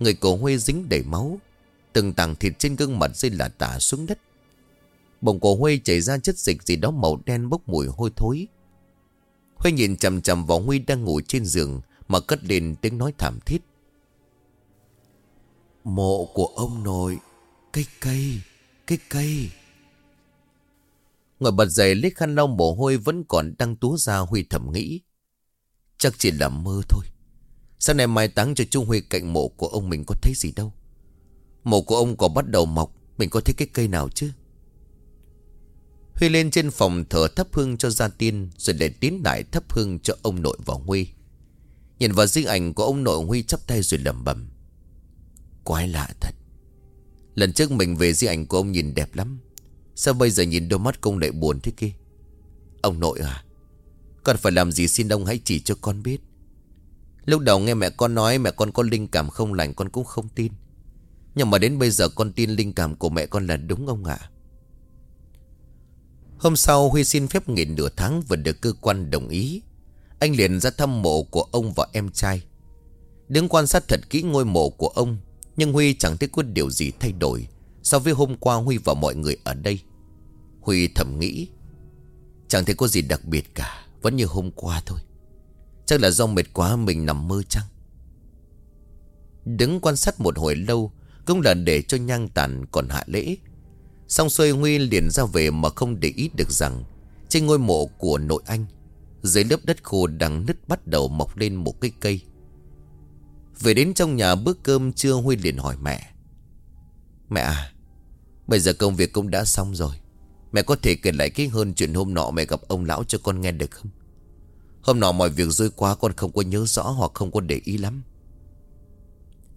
Người cổ Huy dính đầy máu Từng tàng thịt trên gương mặt rơi là tả xuống đất bồng cổ Huy chảy ra chất dịch gì đó màu đen bốc mùi hôi thối Huy nhìn chầm chầm vào Huy đang ngủ trên giường mà cất lên tiếng nói thảm thiết. Mộ của ông nội Cây cây Cây cây. Ngồi bật dậy lấy khăn lau mồ hôi vẫn còn đang túa ra Huy thầm nghĩ. Chắc chỉ là mơ thôi. Sau này mai táng cho Trung Huy cạnh mộ của ông mình có thấy gì đâu? Mộ của ông có bắt đầu mọc, Mình có thấy cái cây nào chứ? Huy lên trên phòng thờ thắp hương cho gia tiên, Rồi lại tiến lại thắp hương cho ông nội và Huy. Nhìn vào di ảnh của ông nội Huy chắp tay rồi lầm bầm Quái lạ thật Lần trước mình về di ảnh của ông nhìn đẹp lắm Sao bây giờ nhìn đôi mắt công lại buồn thế kia Ông nội à Con phải làm gì xin ông hãy chỉ cho con biết Lúc đầu nghe mẹ con nói mẹ con có linh cảm không lành, con cũng không tin. Nhưng mà đến bây giờ con tin linh cảm của mẹ con là đúng ông ạ. Hôm sau Huy xin phép nghỉ nửa tháng và được cơ quan đồng ý. Anh liền ra thăm mộ của ông và em trai. Đứng quan sát thật kỹ ngôi mộ của ông, Nhưng Huy chẳng thấy có điều gì thay đổi So với hôm qua Huy và mọi người ở đây. Huy thầm nghĩ, Chẳng thấy có gì đặc biệt cả, Vẫn như hôm qua thôi. Chắc là do mệt quá mình nằm mơ chăng? Đứng quan sát một hồi lâu Cũng là để cho nhang tàn còn hạ lễ. Xong xuôi Huy liền ra về mà không để ý được rằng Trên ngôi mộ của nội anh dưới lớp đất khô đang nứt bắt đầu mọc lên một cái cây. Về đến trong nhà, bữa cơm trưa Huy liền hỏi mẹ. Mẹ à Bây giờ công việc cũng đã xong rồi. Mẹ có thể kể lại kỹ hơn chuyện hôm nọ mẹ gặp ông lão cho con nghe được không? Hôm nọ mọi việc rơi quá, con không có nhớ rõ hoặc không có để ý lắm.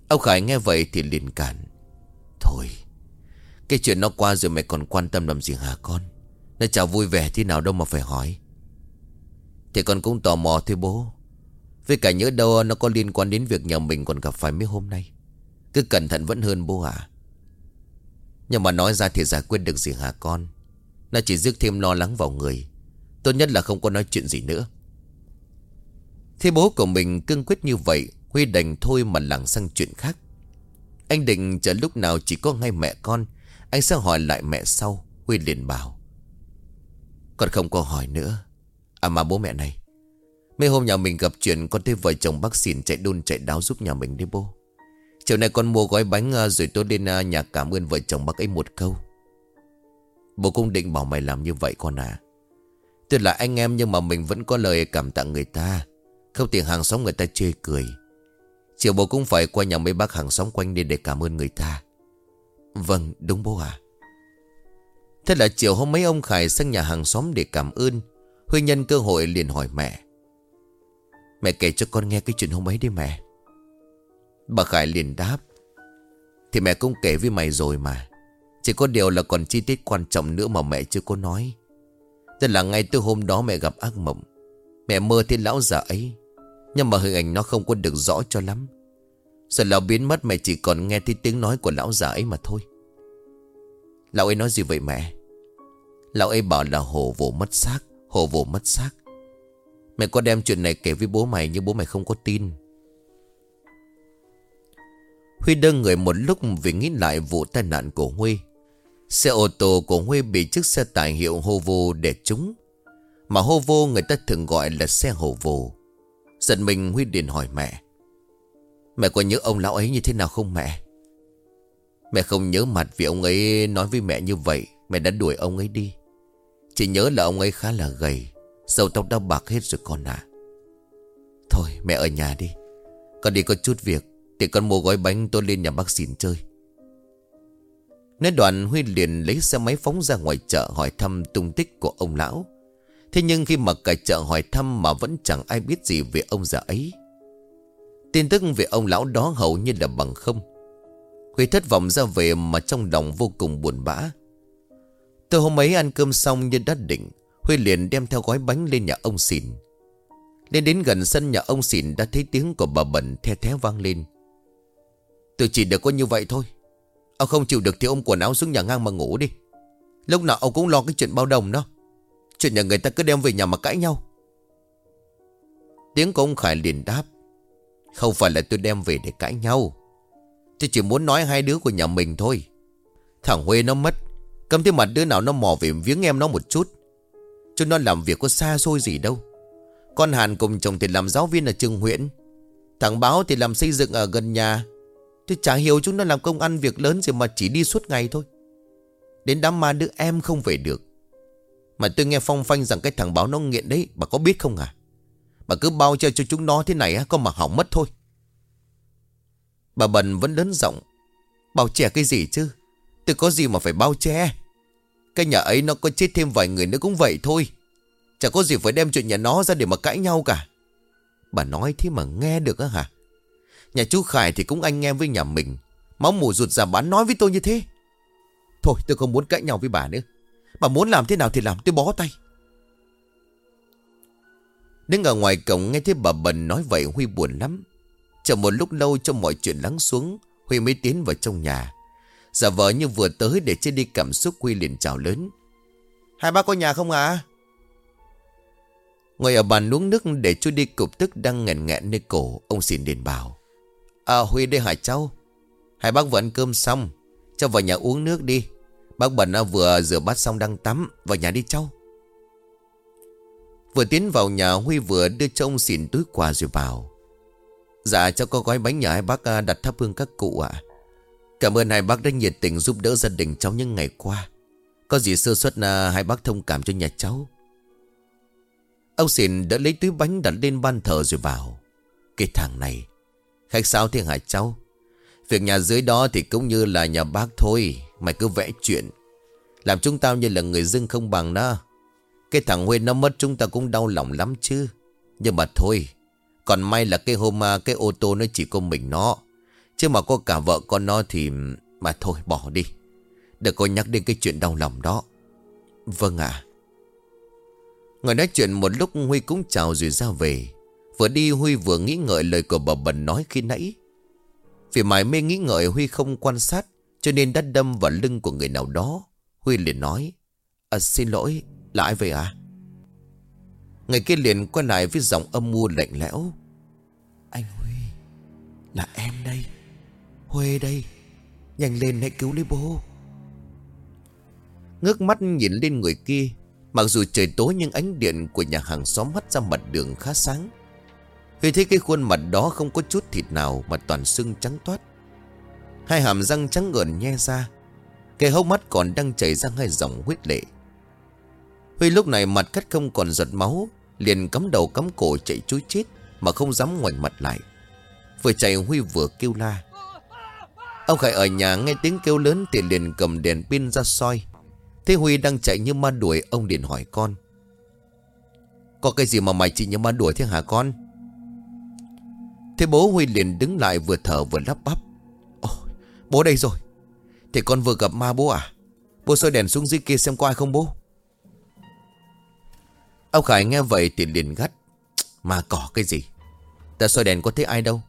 Ông Khải nghe vậy thì liền cản. Thôi, Cái chuyện nó qua rồi mẹ còn quan tâm làm gì hả con? Nó chào vui vẻ thế nào đâu mà phải hỏi. Thì con cũng tò mò thôi bố. Với cả nhớ đâu nó có liên quan đến việc nhà mình còn gặp phải mấy hôm nay. Cứ cẩn thận vẫn hơn bố à Nhưng mà nói ra thì giải quyết được gì hả con? Nó chỉ rước thêm lo lắng vào người. Tốt nhất là không có nói chuyện gì nữa. Thế bố của mình cương quyết như vậy, Huy đành thôi mà lảng sang chuyện khác. Anh định chờ lúc nào chỉ có ngay mẹ con, Anh sẽ hỏi lại mẹ sau, Huy liền bảo. Con không có hỏi nữa. À mà bố mẹ này. Mấy hôm nhà mình gặp chuyện Con thấy vợ chồng bác xỉn chạy đôn chạy đáo giúp nhà mình đi bố. Chiều nay con mua gói bánh à, Rồi tôi lên à, nhà cảm ơn vợ chồng bác ấy một câu. Bố cũng định bảo mày làm như vậy con à. Tuy là anh em nhưng mà mình vẫn có lời cảm tạ người ta. Không tiền hàng xóm người ta chê cười. Chiều bố cũng phải qua nhà mấy bác hàng xóm quanh đi để cảm ơn người ta. Vâng đúng bố à Thế là chiều hôm mấy ông Khải sang nhà hàng xóm để cảm ơn. Huy nhân cơ hội liền hỏi mẹ. Mẹ kể cho con nghe cái chuyện hôm ấy đi mẹ. Bà Khải liền đáp. Thì mẹ cũng kể với mày rồi mà. Chỉ có điều là còn chi tiết quan trọng nữa mà mẹ chưa có nói. Tức là ngay từ hôm đó mẹ gặp ác mộng. Mẹ mơ thấy lão già ấy. Nhưng mà hình ảnh nó không có được rõ cho lắm. Sợ lão biến mất mẹ chỉ còn nghe thấy tiếng nói của lão già ấy mà thôi. Lão ấy nói gì vậy mẹ? Lão ấy bảo là hồ vồ mất xác. Hồ vồ mất xác. Mẹ có đem chuyện này kể với bố mày, Nhưng bố mày không có tin. Huy đơn người một lúc vì nghĩ lại vụ tai nạn của Huy. Xe ô tô của Huy bị chiếc xe tải hiệu hô vô để trúng, Mà hô vô người ta thường gọi là xe hồ vô Giận mình Huy liền hỏi mẹ Mẹ có nhớ ông lão ấy như thế nào không mẹ? Mẹ không nhớ mặt vì ông ấy nói với mẹ như vậy, Mẹ đã đuổi ông ấy đi. Chỉ nhớ là ông ấy khá là gầy Dầu tóc đã bạc hết rồi con à Thôi, mẹ ở nhà đi Con đi có chút việc, Thì con mua gói bánh tôi lên nhà bác xỉn chơi Nói đoạn Huy liền lấy xe máy phóng ra ngoài chợ hỏi thăm tung tích của ông lão Thế nhưng khi mà cả chợ hỏi thăm mà vẫn chẳng ai biết gì về ông già ấy. Tin tức về ông lão đó hầu như là bằng không. Huy thất vọng ra về mà trong lòng vô cùng buồn bã. Từ hôm ấy ăn cơm xong như đã định, Huy liền đem theo gói bánh lên nhà ông xỉn. Lên đến gần sân nhà ông xỉn đã thấy tiếng của bà Bẩn the thé vang lên. Tôi chỉ được có như vậy thôi. Ông không chịu được thì ôm quần áo xuống nhà ngang mà ngủ đi. Lúc nào ông cũng lo cái chuyện bao đồng đó. Chuyện nhà người ta cứ đem về nhà mà cãi nhau Tiếng của ông Khải liền đáp Không phải là tôi đem về để cãi nhau Tôi chỉ muốn nói hai đứa của nhà mình thôi Thằng Huê nó mất Cầm thấy mặt đứa nào nó mò về viếng em nó một chút. Chúng nó làm việc có xa xôi gì đâu. Con Hàn cùng chồng thì làm giáo viên ở trường huyện. Thằng Báo thì làm xây dựng ở gần nhà. Tôi chả hiểu chúng nó làm công ăn việc lớn gì mà chỉ đi suốt ngày thôi. Đến đám ma đứa em không về được. Mà tôi nghe phong phanh rằng cái thằng báo nó nghiện đấy, Bà có biết không à Bà cứ bao che cho chúng nó thế này á con mà hỏng mất thôi. Bà Bần vẫn lớn giọng, bảo trẻ cái gì chứ? Tôi có gì mà phải bao che? Cái nhà ấy nó có chết thêm vài người nữa cũng vậy thôi. Chả có gì phải đem chuyện nhà nó ra để mà cãi nhau cả. Bà nói thế mà nghe được á hả? Nhà chú Khải thì cũng anh em với nhà mình. Máu mù ruột ra bán nói với tôi như thế. Thôi, tôi không muốn cãi nhau với bà nữa. Bà muốn làm thế nào thì làm, tôi bó tay. Đứng ở ngoài cổng nghe thấy bà Bần nói vậy Huy buồn lắm. Chờ một lúc lâu cho mọi chuyện lắng xuống, Huy mới tiến vào trong nhà. Giả vờ như vừa tới để chơi đi cảm xúc Huy liền chào lớn. Hai bác có nhà không ạ? Ngồi ở bàn uống nước để chú đi cục tức đang nghẹn nghẹn nơi cổ Ông xin đền bảo. À Huy đây hả cháu? Hai bác vừa ăn cơm xong Cháu vào nhà uống nước đi. Bác Bẩn vừa rửa bát xong đang tắm Vào nhà đi cháu. Vừa tiến vào nhà Huy vừa đưa cho ông xỉn túi quà rồi bảo. Dạ cháu có gói bánh nhà hai bác à, đặt thắp hương các cụ ạ Cảm ơn hai bác đã nhiệt tình giúp đỡ gia đình cháu những ngày qua. Có gì sơ suất là hai bác thông cảm cho nhà cháu. Ông xỉn đã lấy túi bánh đặt lên ban thờ rồi bảo, Cái thằng này, Khách sao thế hả cháu? Việc nhà dưới đó thì cũng như là nhà bác thôi, Mày cứ vẽ chuyện. Làm chúng tao như là người dưng không bằng đó Cái thằng Huê nó mất chúng ta cũng đau lòng lắm chứ. Nhưng mà thôi, Còn may là cái hôm à, cái ô tô nó chỉ có mình nó. Chứ mà có cả vợ con nó thì Mà thôi bỏ đi. Đừng có nhắc đến cái chuyện đau lòng đó. Vâng ạ. À. Nói chuyện một lúc Huy cũng chào rồi ra về. Vừa đi Huy vừa nghĩ ngợi lời của bà Bần nói khi nãy. Vì mãi mê nghĩ ngợi Huy không quan sát Cho nên đã đâm vào lưng của người nào đó. Huy liền nói à, Xin lỗi là ai vậy à Người kia liền quay lại với giọng âm mưu lạnh lẽo. Anh Huy Là em đây. Huê đây, Nhanh lên hãy cứu lấy bố Ngước mắt nhìn lên người kia, Mặc dù trời tối nhưng ánh điện của nhà hàng xóm hắt ra mặt đường khá sáng. Huy thấy cái khuôn mặt đó không có chút thịt nào mà toàn xương trắng toát. Hai hàm răng trắng ngợn nhe ra, Cái hốc mắt còn đang chảy ra hai dòng huyết lệ. Huy lúc này mặt cắt không còn giọt máu, Liền cắm đầu cắm cổ chạy chối chết Mà không dám ngoảnh mặt lại. Vừa chạy Huy vừa kêu la. Ông Khải ở nhà nghe tiếng kêu lớn Thì liền cầm đèn pin ra soi. Thế Huy đang chạy như ma đuổi Ông liền hỏi con. Có cái gì mà mày chỉ như ma đuổi thế hả con? Thế bố Huy liền đứng lại vừa thở vừa lắp bắp. Ôi, bố đây rồi. Thì con vừa gặp ma bố à? Bố soi đèn xuống dưới kia xem có ai không bố? Ông Khải nghe vậy thì liền gắt. Mà cỏ cái gì? Ta soi đèn có thấy ai đâu.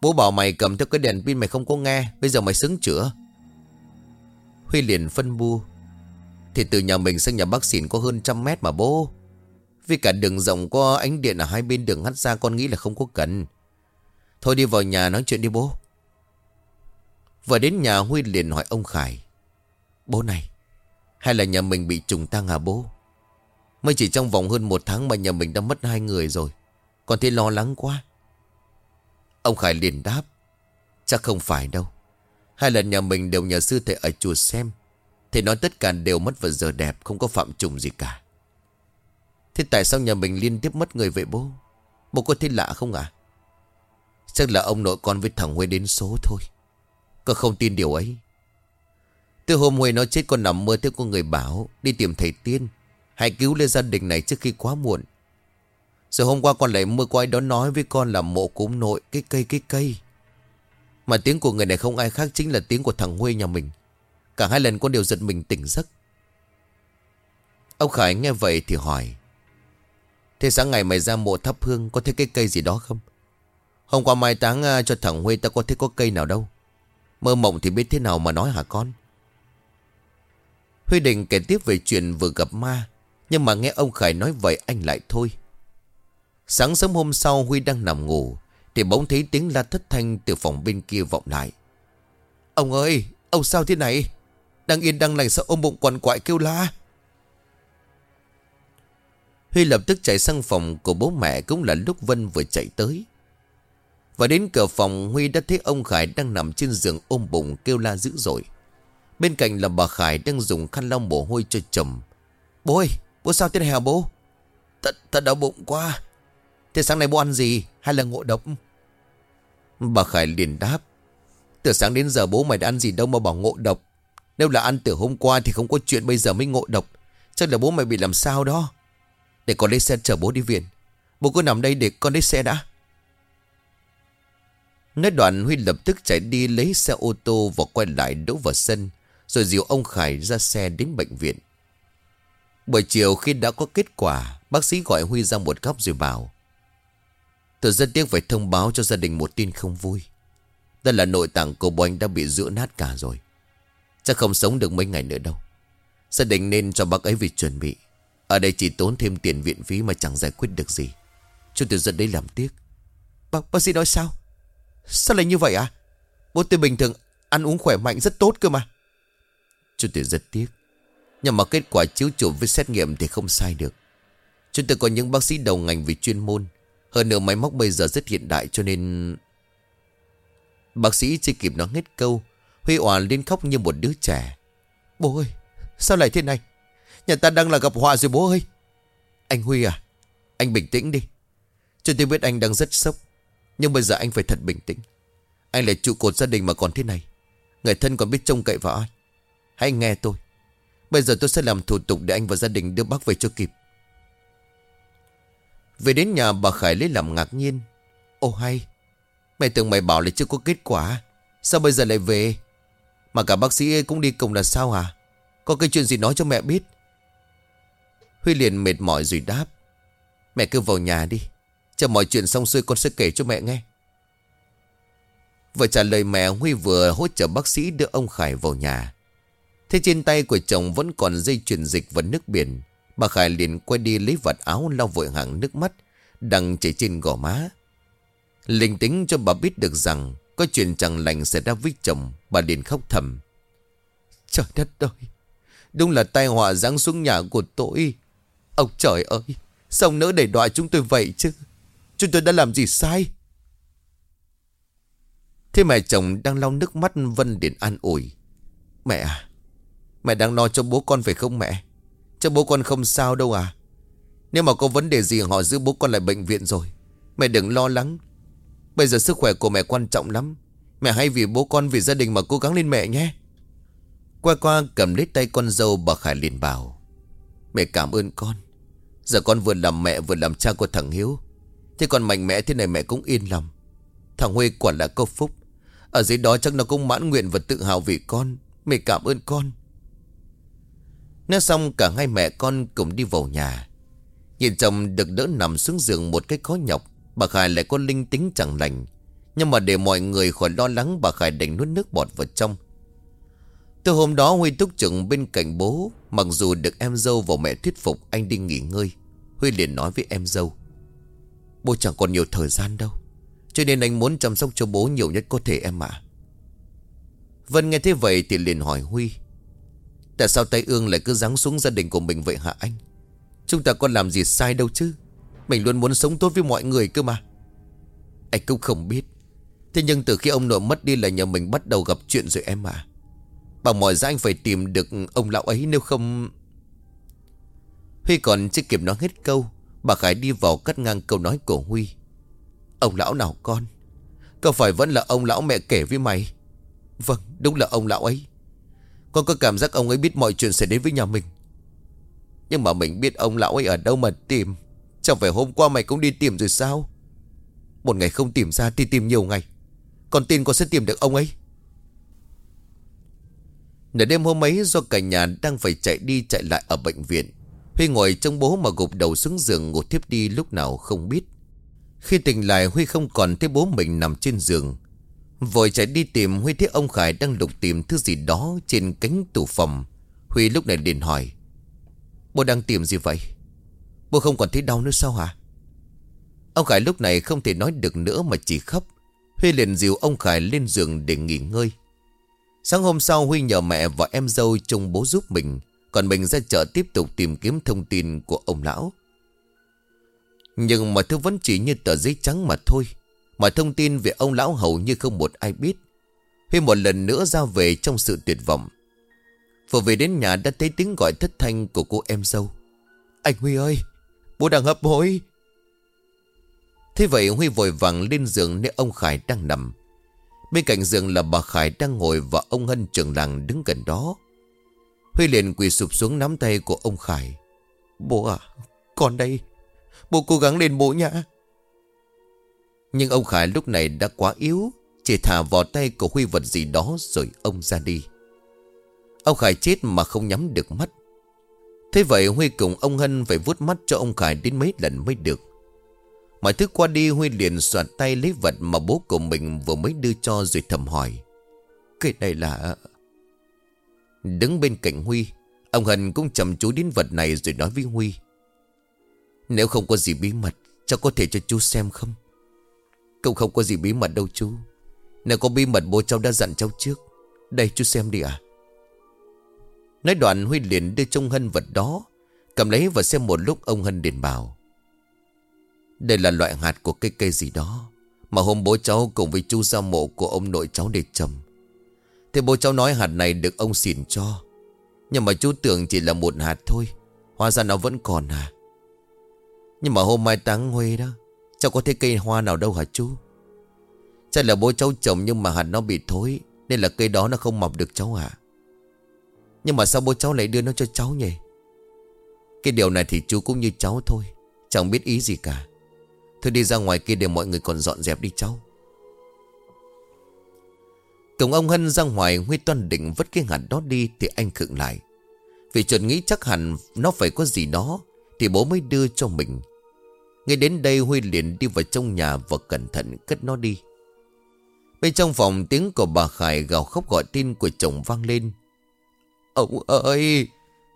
Bố bảo mày cầm theo cái đèn pin mày không có nghe, Bây giờ mày xứng chữa. Huy liền phân bu Thì từ nhà mình sang nhà bác xỉn có hơn trăm mét mà bố. Vì cả đường rộng có ánh điện ở hai bên đường hắt ra con nghĩ là không có cần. Thôi đi vào nhà nói chuyện đi bố. Vừa đến nhà Huy liền hỏi ông Khải. Bố này, Hay là nhà mình bị trùng tang hả bố? Mới chỉ trong vòng hơn một tháng mà nhà mình đã mất hai người rồi. Còn thấy lo lắng quá. Ông Khải liền đáp, Chắc không phải đâu. Hai lần nhà mình đều nhờ sư thầy ở chùa xem, Thầy nói tất cả đều mất vào giờ đẹp, Không có phạm trùng gì cả. Thế tại sao nhà mình liên tiếp mất người vậy bố? Bố có thấy lạ không ạ? À? Chắc là ông nội con với thằng Huê đến số thôi Con không tin điều ấy. Từ hôm Huê nó chết con nằm mơ thấy có người bảo Đi tìm thầy tiên, Hãy cứu lên gia đình này trước khi quá muộn rồi hôm qua con lại mơ quay đó nói với con là mộ cúng nội, Cái cây cái cây. Mà tiếng của người này không ai khác chính là tiếng của thằng Huê nhà mình. Cả hai lần con đều giật mình tỉnh giấc. Ông Khải nghe vậy thì hỏi, Thế sáng ngày mày ra mộ thắp hương, Có thấy cái cây gì đó không? Hôm qua mai táng à, cho thằng Huê ta có thấy có cây nào đâu. Mơ mộng thì biết thế nào mà nói hả con? Huy Đình kể tiếp về chuyện vừa gặp ma, Nhưng mà nghe ông Khải nói vậy anh lại thôi. Sáng sớm hôm sau Huy đang nằm ngủ Thì bỗng thấy tiếng la thất thanh từ phòng bên kia vọng lại Ông ơi Ông sao thế này Đang yên đang lành sao ông bụng quằn quại kêu la Huy lập tức chạy sang phòng của bố mẹ Cũng là lúc Vân vừa chạy tới và đến cửa phòng Huy đã thấy ông Khải đang nằm trên giường ôm bụng kêu la dữ dội. Bên cạnh là bà Khải đang dùng khăn lau mồ hôi cho chồng. Bố ơi, bố sao thế này hả bố? Thật, thật đau bụng quá. Thế sáng nay bố ăn gì? Hay là ngộ độc? Bà Khải liền đáp. Từ sáng đến giờ bố mày đã ăn gì đâu mà bảo ngộ độc. Nếu là ăn từ hôm qua thì không có chuyện bây giờ mới ngộ độc. Chắc là bố mày bị làm sao đó. Để con lấy xe chở bố đi viện. Bố cứ nằm đây để con lấy xe đã. Nói đoạn Huy lập tức chạy đi lấy xe ô tô và quay lại đỗ vào sân. Rồi dìu ông Khải ra xe đến bệnh viện. Buổi chiều khi đã có kết quả, bác sĩ gọi Huy ra một góc rồi bảo. Thật rất tiếc phải thông báo cho gia đình một tin không vui. Đó là nội tạng của bố anh đã bị giữa nát cả rồi. Chắc không sống được mấy ngày nữa đâu. Gia đình nên cho bác ấy việc chuẩn bị. Ở đây chỉ tốn thêm tiền viện phí mà chẳng giải quyết được gì. Chúng tôi rất đấy làm tiếc. Bác, bác sĩ nói sao? Sao lại như vậy à Bố tôi bình thường ăn uống khỏe mạnh rất tốt cơ mà Chúng tôi rất tiếc Nhưng mà kết quả chiếu chụp với xét nghiệm thì không sai được Chúng tôi có những bác sĩ đầu ngành về chuyên môn hơn nữa máy móc bây giờ rất hiện đại cho nên Bác sĩ chưa kịp nói hết câu. Huy òa lên khóc như một đứa trẻ. Bố ơi, Sao lại thế này? Nhà ta đang là gặp họa rồi bố ơi. Anh Huy à Anh bình tĩnh đi. Cho tôi biết anh đang rất sốc, Nhưng bây giờ anh phải thật bình tĩnh. Anh là trụ cột gia đình mà còn thế này. Người thân còn biết trông cậy vào ai? Hãy nghe tôi. Bây giờ tôi sẽ làm thủ tục để anh và gia đình đưa bác về cho kịp. Về đến nhà bà Khải lấy làm ngạc nhiên. Ô hay, Mày tưởng mày bảo là chưa có kết quả. Sao bây giờ lại về? Mà cả bác sĩ cũng đi cùng là sao à Có cái chuyện gì nói cho mẹ biết? Huy liền mệt mỏi rồi đáp. Mẹ cứ vào nhà đi. Chờ mọi chuyện xong xuôi con sẽ kể cho mẹ nghe. Vừa trả lời mẹ, Huy vừa hỗ trợ bác sĩ đưa ông Khải vào nhà. Thế trên tay của chồng vẫn còn dây chuyển dịch và nước biển. Bà Khải liền quay đi lấy vật áo lau vội hàng nước mắt, Đang chảy trên gò má. Linh tính cho bà biết được rằng Có chuyện chẳng lành xảy ra với chồng, Bà liền khóc thầm. Trời đất ơi, Đúng là tai họa giáng xuống nhà của tôi. Ông trời ơi, Sao nỡ để đọa chúng tôi vậy chứ? Chúng tôi đã làm gì sai? Thế mẹ chồng đang lau nước mắt Vân điện an ủi. Mẹ à Mẹ đang lo cho bố con phải không mẹ? Chứ bố con không sao đâu à. Nếu mà có vấn đề gì, họ giữ bố con lại bệnh viện rồi. Mẹ đừng lo lắng. Bây giờ sức khỏe của mẹ quan trọng lắm. Mẹ hãy vì bố con, vì gia đình mà cố gắng lên mẹ nhé. Qua qua cầm lấy tay con dâu, bà Khải liền bảo, Mẹ cảm ơn con. Giờ con vừa làm mẹ, vừa làm cha của thằng Hiếu. Thế còn mạnh mẽ thế này mẹ cũng yên lòng. Thằng Huy quả là câu phúc. Ở dưới đó chắc nó cũng mãn nguyện và tự hào vì con. Mẹ cảm ơn con. Nói xong cả hai mẹ con cùng đi vào nhà. Nhìn chồng được đỡ nằm xuống giường một cái khó nhọc, Bà Khải lại có linh tính chẳng lành. Nhưng mà để mọi người khỏi lo lắng, Bà Khải đành nuốt nước bọt vào trong. Từ hôm đó Huy túc trưởng bên cạnh bố, Mặc dù được em dâu và mẹ thuyết phục Anh đi nghỉ ngơi, Huy liền nói với em dâu. Bố chẳng còn nhiều thời gian đâu, Cho nên anh muốn chăm sóc cho bố nhiều nhất có thể em ạ. Vân nghe thế vậy thì liền hỏi Huy. Tại sao tay ương lại cứ giáng xuống gia đình của mình vậy hả anh? Chúng ta có làm gì sai đâu chứ? Mình luôn muốn sống tốt với mọi người cơ mà. Anh cũng không biết. Thế nhưng từ khi ông nội mất đi là nhà mình bắt đầu gặp chuyện rồi em à Bằng mọi giá anh phải tìm được ông lão ấy nếu không Huy còn chưa kịp nói hết câu, Bà Khải đi vào cắt ngang câu nói của Huy. Ông lão nào con? Có phải vẫn là ông lão mẹ kể với mày? Vâng đúng là ông lão ấy. Con có cảm giác ông ấy biết mọi chuyện sẽ đến với nhà mình. Nhưng mà mình biết ông lão ấy ở đâu mà tìm. Chẳng phải hôm qua mày cũng đi tìm rồi sao? Một ngày không tìm ra thì tìm nhiều ngày. Còn tin con sẽ tìm được ông ấy. Nửa đêm hôm ấy, do cả nhà đang phải chạy đi chạy lại ở bệnh viện, Huy ngồi trong bố mà gục đầu xuống giường ngủ thiếp đi lúc nào không biết. Khi tỉnh lại, Huy không còn thấy bố mình nằm trên giường. Vội chạy đi tìm Huy thấy ông Khải đang lục tìm thứ gì đó trên cánh tủ phòng. Huy lúc này liền hỏi, Bố đang tìm gì vậy? Bố không còn thấy đau nữa sao hả? Ông Khải lúc này không thể nói được nữa mà chỉ khóc. Huy liền dìu ông Khải lên giường để nghỉ ngơi. Sáng hôm sau, Huy nhờ mẹ và em dâu trông bố giúp mình, Còn mình ra chợ tiếp tục tìm kiếm thông tin của ông lão. Nhưng mà thứ vẫn chỉ như tờ giấy trắng mà thôi. Mọi thông tin về ông lão hầu như không một ai biết. Huy một lần nữa ra về trong sự tuyệt vọng. Vừa về đến nhà đã thấy tiếng gọi thất thanh của cô em dâu. Anh Huy ơi, Bố đang hấp hối. Thế vậy Huy vội vàng lên giường nơi ông Khải đang nằm. Bên cạnh giường là bà Khải đang ngồi và ông Hân trường làng đứng gần đó. Huy liền quỳ sụp xuống nắm tay của ông Khải. Bố à Con đây. Bố cố gắng lên bố nhá. Nhưng ông Khải lúc này đã quá yếu Chỉ thả vào tay của Huy vật gì đó rồi ông ra đi Ông Khải chết mà không nhắm được mắt Thế vậy Huy cùng ông Hân phải vuốt mắt cho ông Khải đến mấy lần mới được Mọi thứ qua đi Huy liền soạt tay lấy vật mà bố của mình vừa mới đưa cho rồi thầm hỏi. Cái này là... Đứng bên cạnh Huy, ông Hân cũng chăm chú đến vật này rồi nói với Huy. Nếu không có gì bí mật, cháu có thể cho chú xem không? Cũng không có gì bí mật đâu chú. Nếu có bí mật bố cháu đã dặn cháu trước. Đây chú xem đi à. Nói đoạn Huy liền đưa trông Hân vật đó, Cầm lấy và xem một lúc ông Hân liền bảo. Đây là loại hạt của cây cây gì đó, Mà hôm bố cháu cùng với chú ra mộ của ông nội cháu để trồng. Thế bố cháu nói hạt này được ông xỉn cho, Nhưng mà chú tưởng chỉ là một hạt thôi, Hóa ra nó vẫn còn à. Nhưng mà hôm mai táng Huy đó Cháu có thấy cây hoa nào đâu hả chú? Chắc là bố cháu trồng nhưng mà hạt nó bị thối, Nên là cây đó nó không mọc được cháu à Nhưng mà sao bố cháu lại đưa nó cho cháu nhỉ? Cái điều này thì chú cũng như cháu thôi, Chẳng biết ý gì cả. Thôi đi ra ngoài kia để mọi người còn dọn dẹp đi cháu. Cùng ông Hân ra ngoài Huy toan định vứt cái hạt đó đi Thì anh khựng lại. Vì chuẩn nghĩ chắc hẳn nó phải có gì đó Thì bố mới đưa cho mình nghe đến đây Huy liền đi vào trong nhà Và cẩn thận cất nó đi. Bên trong phòng tiếng của bà Khải gào khóc gọi tin của chồng vang lên. Ông ơi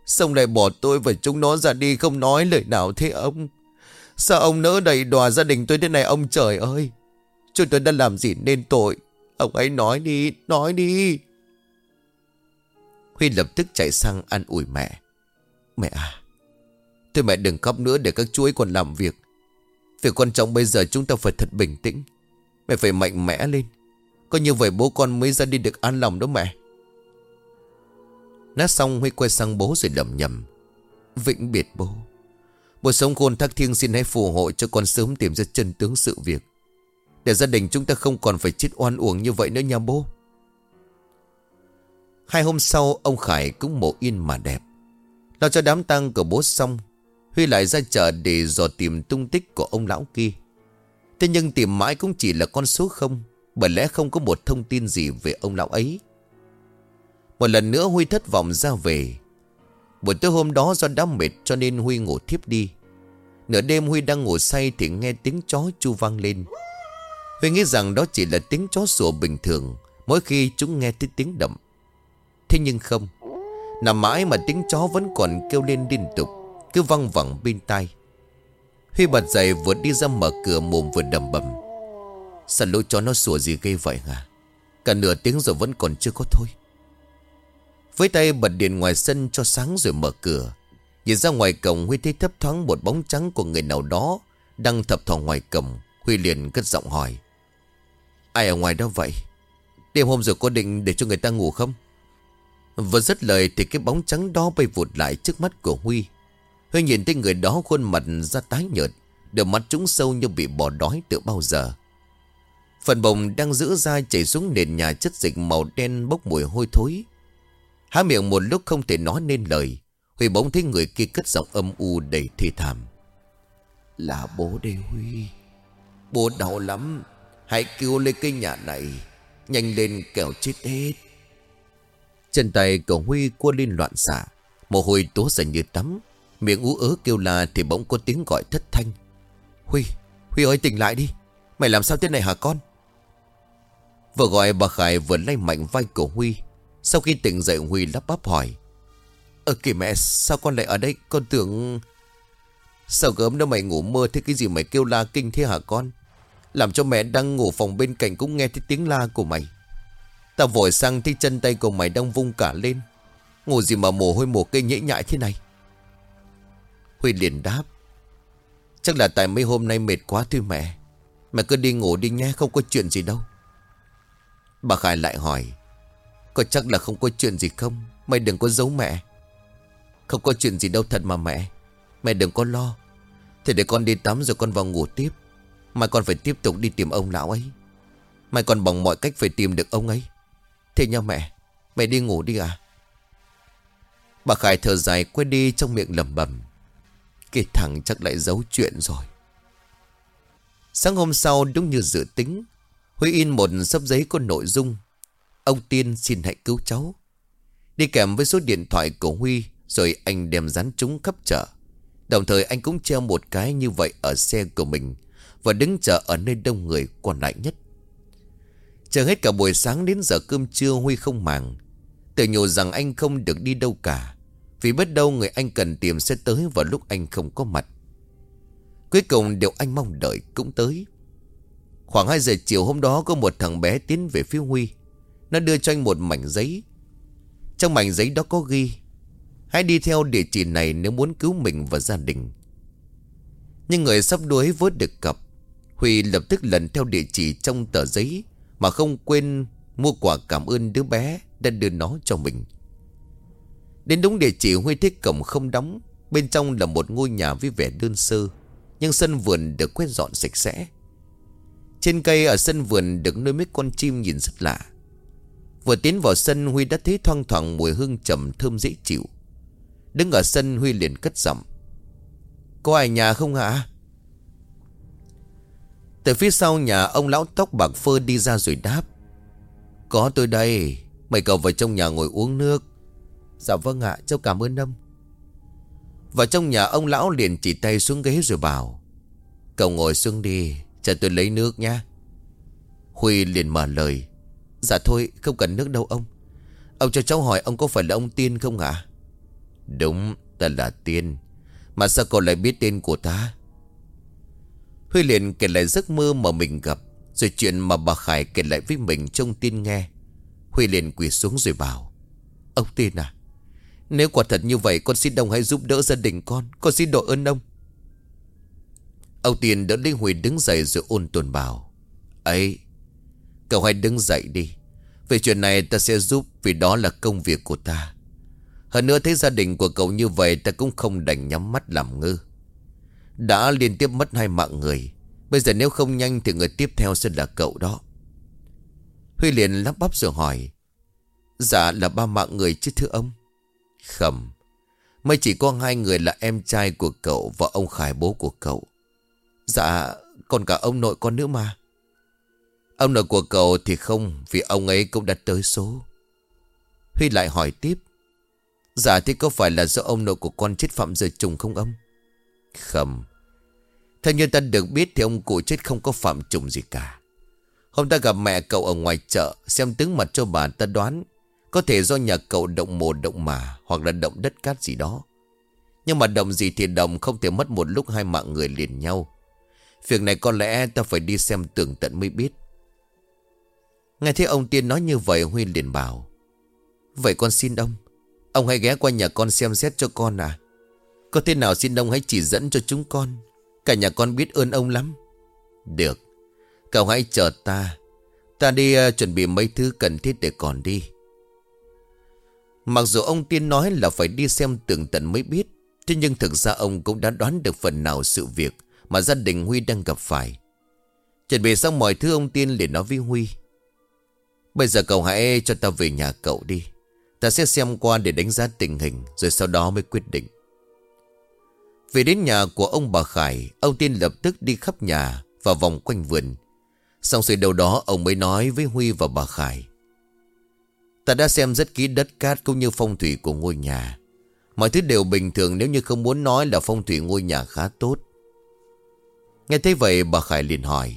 Xong lại bỏ tôi và chúng nó ra đi không nói lời nào thế ông? Sao ông nỡ đầy đòa gia đình tôi thế này ông trời ơi? Chúng tôi đã làm gì nên tội? Ông ấy nói đi Nói đi. Huy lập tức chạy sang ăn ủi mẹ. Mẹ à Thôi mẹ đừng khóc nữa để các chú ấy còn làm việc. Việc quan trọng bây giờ chúng ta phải thật bình tĩnh. Mẹ phải mạnh mẽ lên. Có như vậy bố con mới ra đi được an lòng đó mẹ. Nói xong Huy quay sang bố rồi lầm nhầm Vĩnh biệt bố. Bố sống khôn thác thiêng xin hãy phù hộ cho con sớm tìm ra chân tướng sự việc. Để gia đình chúng ta không còn phải chết oan uổng như vậy nữa nha bố. Hai hôm sau, ông Khải cũng mộ yên mà đẹp. Lo cho đám tang của bố xong Huy lại ra chợ để dò tìm tung tích của ông lão kia. Thế nhưng tìm mãi cũng chỉ là con số không, Bởi lẽ không có một thông tin gì về ông lão ấy. Một lần nữa Huy thất vọng ra về. Buổi tối hôm đó do đã mệt cho nên Huy ngủ thiếp đi. Nửa đêm Huy đang ngủ say thì nghe tiếng chó chu vang lên. Huy nghĩ rằng đó chỉ là tiếng chó sủa bình thường, Mỗi khi chúng nghe thấy tiếng động Thế nhưng không, Nằm mãi mà tiếng chó vẫn còn kêu lên liên tục. Cứ văng vẳng bên tai. Huy bật dậy vừa đi ra mở cửa mồm vừa đầm bầm. Sao lũ chó nó sủa gì gây vậy hả? Cả nửa tiếng rồi vẫn còn chưa có thôi. Với tay bật điện ngoài sân cho sáng rồi mở cửa. Nhìn ra ngoài cổng, Huy thấy thấp thoáng một bóng trắng của người nào đó Đang thập thò ngoài cổng. Huy liền cất giọng hỏi. Ai ở ngoài đó vậy? Đêm hôm rồi có định để cho người ta ngủ không? Vừa dứt lời thì cái bóng trắng đó bay vụt lại trước mắt của Huy. Huy nhìn thấy người đó khuôn mặt ra tái nhợt Đôi mắt trúng sâu như bị bỏ đói từ bao giờ. Phần bồng đang giữ ra chảy xuống nền nhà chất dịch màu đen bốc mùi hôi thối. Há miệng một lúc không thể nói nên lời Huy bỗng thấy người kia cất giọng âm u đầy thê thảm. Là bố đây Huy. Bố đau lắm Hãy cứu lấy cái nhà này Nhanh lên kẻo chết hết. Chân tay của Huy cua lên loạn xạ Mồ hôi tố ra như tắm Miệng ú ớ kêu la thì bỗng có tiếng gọi thất thanh. Huy, Huy ơi tỉnh lại đi. Mày làm sao thế này hả con? Vừa gọi bà Khải vừa lay mạnh vai của Huy. Sau khi tỉnh dậy Huy lắp bắp hỏi. Ơ kìa mẹ sao con lại ở đây? Con tưởng Sao gớm đâu mày ngủ mơ thế? Cái gì mày kêu la kinh thế hả con? Làm cho mẹ đang ngủ phòng bên cạnh cũng nghe thấy tiếng la của mày. Tao vội sang thấy chân tay của mày đang vung cả lên. Ngủ gì mà mồ hôi mồ cây nhễ nhại thế này? Huy liền đáp. Chắc là tại mấy hôm nay mệt quá thôi mẹ. Mẹ cứ đi ngủ đi nhé, không có chuyện gì đâu. Bà Khải lại hỏi. Có chắc là không có chuyện gì không? Mày đừng có giấu mẹ. Không có chuyện gì đâu thật mà mẹ. Mẹ đừng có lo. Thế để con đi tắm rồi con vào ngủ tiếp. Mai con phải tiếp tục đi tìm ông lão ấy. Mai còn bằng mọi cách phải tìm được ông ấy. Thế nha mẹ Mẹ đi ngủ đi à? Bà Khải thở dài quay đi trong miệng lẩm bẩm. Cái thằng chắc lại giấu chuyện rồi. Sáng hôm sau, đúng như dự tính, Huy in một sấp giấy có nội dung, Ông Tiên xin hãy cứu cháu. Đi kèm với số điện thoại của Huy, Rồi anh đem dán chúng khắp chợ. Đồng thời anh cũng treo một cái như vậy Ở xe của mình Và đứng chờ ở nơi đông người còn lại nhất. Chờ hết cả buổi sáng đến giờ cơm trưa, Huy không màng. Tự nhủ rằng anh không được đi đâu cả. Vì biết đâu người anh cần tìm sẽ tới vào lúc anh không có mặt. Cuối cùng điều anh mong đợi cũng tới. Khoảng 2 giờ chiều hôm đó, có một thằng bé tiến về phía Huy. Nó đưa cho anh một mảnh giấy. Trong mảnh giấy đó có ghi, Hãy đi theo địa chỉ này nếu muốn cứu mình và gia đình. Nhưng người sắp đuối vớt được cặp. Huy lập tức lần theo địa chỉ trong tờ giấy Mà không quên mua quà cảm ơn đứa bé đã đưa nó cho mình. Đến đúng địa chỉ Huy thấy cổng không đóng, Bên trong là một ngôi nhà với vẻ đơn sơ, Nhưng sân vườn được quét dọn sạch sẽ. Trên cây ở sân vườn được nuôi mấy con chim nhìn rất lạ. Vừa tiến vào sân, Huy đã thấy thoang thoảng mùi hương trầm, thơm dễ chịu. Đứng ở sân, Huy liền cất giọng. Có ai nhà không hả? Từ phía sau nhà, ông lão tóc bạc phơ đi ra rồi đáp. Có tôi đây Mày cậu vào trong nhà ngồi uống nước. Dạ vâng ạ, cháu cảm ơn ông. Vào trong nhà, ông lão liền chỉ tay xuống ghế rồi bảo, Cậu ngồi xuống đi Chờ tôi lấy nước nha Huy liền mở lời Dạ thôi, không cần nước đâu ông. Ông cho cháu hỏi ông có phải là ông Tiên không ạ? Đúng, ta là Tiên, Mà sao cậu lại biết tên của ta? Huy liền kể lại giấc mơ mà mình gặp, Rồi chuyện mà bà Khải kể lại với mình trong tin nghe. Huy liền quỳ xuống rồi bảo, Ông Tiên à nếu quả thật như vậy, con xin ông hãy giúp đỡ gia đình con. Con xin đội ơn ông. Ông Tiên đỡ Lý Huy đứng dậy rồi ôn tồn bảo, ấy, Cậu hãy đứng dậy đi. Về chuyện này ta sẽ giúp Vì đó là công việc của ta. Hơn nữa thấy gia đình của cậu như vậy, Ta cũng không đành nhắm mắt làm ngư Đã liên tiếp mất hai mạng người, Bây giờ nếu không nhanh Thì người tiếp theo sẽ là cậu đó. Huy liền lắp bắp rồi hỏi Dạ là ba mạng người chứ thưa ông? Khẩm Mới chỉ có hai người là em trai của cậu Và ông Khải bố của cậu. Dạ còn cả ông nội con nữa mà. Ông nội của cậu thì không, Vì ông ấy cũng đã tới số. Huy lại hỏi tiếp. Dạ thì có phải là do ông nội của con chết phạm giờ trùng không ông? Khẩm Theo như ta được biết thì ông cụ chết không có phạm trùng gì cả. Hôm ta gặp mẹ cậu ở ngoài chợ, Xem tướng mặt cho bà, ta đoán có thể do nhà cậu động mồ động mà Hoặc là động đất cát gì đó. Nhưng mà động gì thì động Không thể mất một lúc hai mạng người liền nhau. Việc này có lẽ ta phải đi xem tường tận mới biết. Nghe thấy ông Tiên nói như vậy Huy liền bảo Vậy con xin ông. Ông hãy ghé qua nhà con xem xét cho con à. Có thế nào xin ông hãy chỉ dẫn cho chúng con. Cả nhà con biết ơn ông lắm. Được. Cậu hãy chờ ta. Ta đi uh, chuẩn bị mấy thứ cần thiết để còn đi. Mặc dù ông Tiên nói là phải đi xem tường tận mới biết, Thế nhưng thực ra ông cũng đã đoán được phần nào sự việc Mà gia đình Huy đang gặp phải. Chuẩn bị xong mọi thứ, ông Tiên liền nói với Huy, Bây giờ cậu hãy cho ta về nhà cậu đi. Ta sẽ xem qua để đánh giá tình hình, Rồi sau đó mới quyết định. Về đến nhà của ông bà Khải, Ông Tiên lập tức đi khắp nhà Và vòng quanh vườn. Xong rồi đầu đó, ông mới nói với Huy và bà Khải Ta đã xem rất kỹ đất cát cũng như phong thủy của ngôi nhà. Mọi thứ đều bình thường nếu như không muốn nói là phong thủy ngôi nhà khá tốt. Nghe thấy vậy, bà Khải liền hỏi,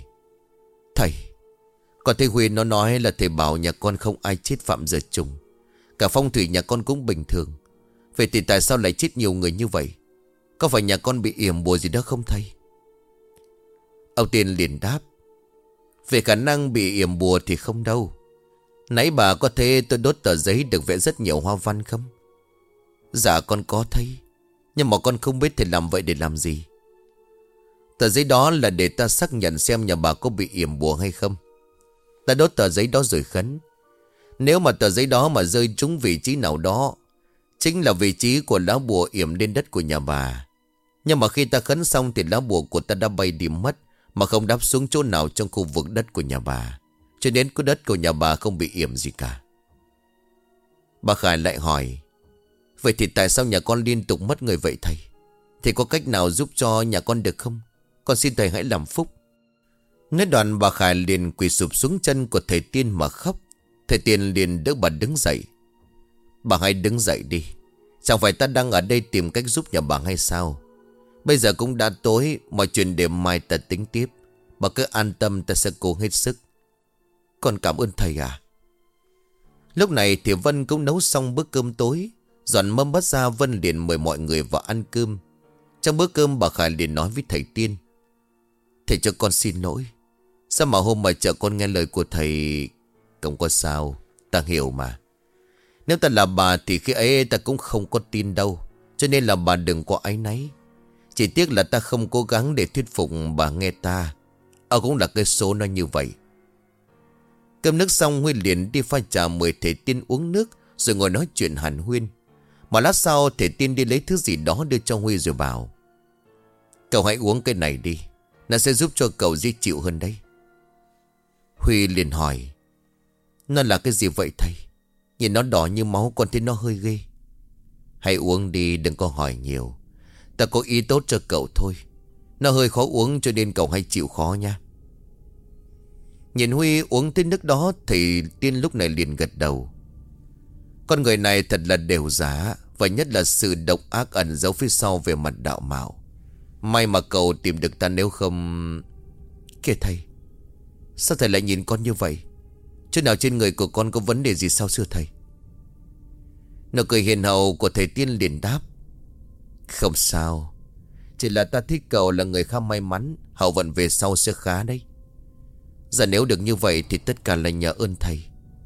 Thầy Còn thầy Huy nó nói là thầy bảo nhà con không ai chết phạm giờ trùng? Cả phong thủy nhà con cũng bình thường. Vậy thì tại sao lại chết nhiều người như vậy? Có phải nhà con bị yểm bùa gì đó không thầy? Ông Tiên liền đáp, Về khả năng bị yểm bùa thì không đâu. Nãy bà có thấy tôi đốt tờ giấy được vẽ rất nhiều hoa văn không? Dạ con có thấy. Nhưng mà con không biết thầy làm vậy để làm gì? Tờ giấy đó là để ta xác nhận xem nhà bà có bị yểm bùa hay không. Ta đốt tờ giấy đó rồi khấn. Nếu mà tờ giấy đó mà rơi trúng vị trí nào đó, Chính là vị trí của lá bùa yểm lên đất của nhà bà. Nhưng mà khi ta khấn xong thì lá bùa của ta đã bay đi mất, Mà không đáp xuống chỗ nào trong khu vực đất của nhà bà. Cho đến cái đất của nhà bà không bị yểm gì cả. Bà Khải lại hỏi, Vậy thì tại sao nhà con liên tục mất người vậy thầy? Thì có cách nào giúp cho nhà con được không? Con xin thầy hãy làm phúc. Nói đoạn, bà Khải liền quỳ sụp xuống chân của thầy Tiên mà khóc. Thầy Tiên liền đỡ bà đứng dậy. Bà hãy đứng dậy đi. Chẳng phải ta đang ở đây tìm cách giúp nhà bà hay sao? Bây giờ cũng đã tối, Mọi chuyện để mai ta tính tiếp. Bà cứ an tâm, ta sẽ cố hết sức. Con cảm ơn thầy à Lúc này thì Vân cũng nấu xong bữa cơm tối, Dọn mâm bát ra Vân liền mời mọi người vào ăn cơm. Trong bữa cơm, bà Khải liền nói với thầy Tiên, Thầy cho con xin lỗi. Sao mà hôm mà chợ con nghe lời của thầy, Không có sao, Ta hiểu mà. Nếu ta là bà thì khi ấy ta cũng không có tin đâu, Cho nên là bà đừng có áy náy. Chỉ tiếc là ta không cố gắng để thuyết phục bà nghe ta. Ở cũng là cái số nó như vậy. Cơm nước xong, Huy liền đi pha trà mời thể tiên uống nước, Rồi ngồi nói chuyện hàn huyên. Mà lát sau thể tiên đi lấy thứ gì đó đưa cho Huy rồi bảo, Cậu hãy uống cái này đi, Nó sẽ giúp cho cậu dễ chịu hơn đấy. Huy liền hỏi, Nó là cái gì vậy thầy? Nhìn nó đỏ như máu còn thấy nó hơi ghê. Hãy uống đi, đừng có hỏi nhiều. Ta có ý tốt cho cậu thôi. Nó hơi khó uống cho nên cậu hãy chịu khó nha. Nhìn Huy uống tới nước đó Thì tiên lúc này liền gật đầu. Con người này thật là đều giá, Và nhất là sự độc ác ẩn giấu phía sau về mặt đạo mạo. May mà cậu tìm được ta nếu không Kìa thầy, Sao thầy lại nhìn con như vậy? Chỗ nào trên người của con có vấn đề gì sao xưa thầy? Nụ cười hiền hậu của thầy tiên liền đáp. Không sao, Chỉ là ta thích cậu là người khá may mắn, Hậu vận về sau sẽ khá đấy. Giờ nếu được như vậy Thì tất cả là nhờ ơn thầy.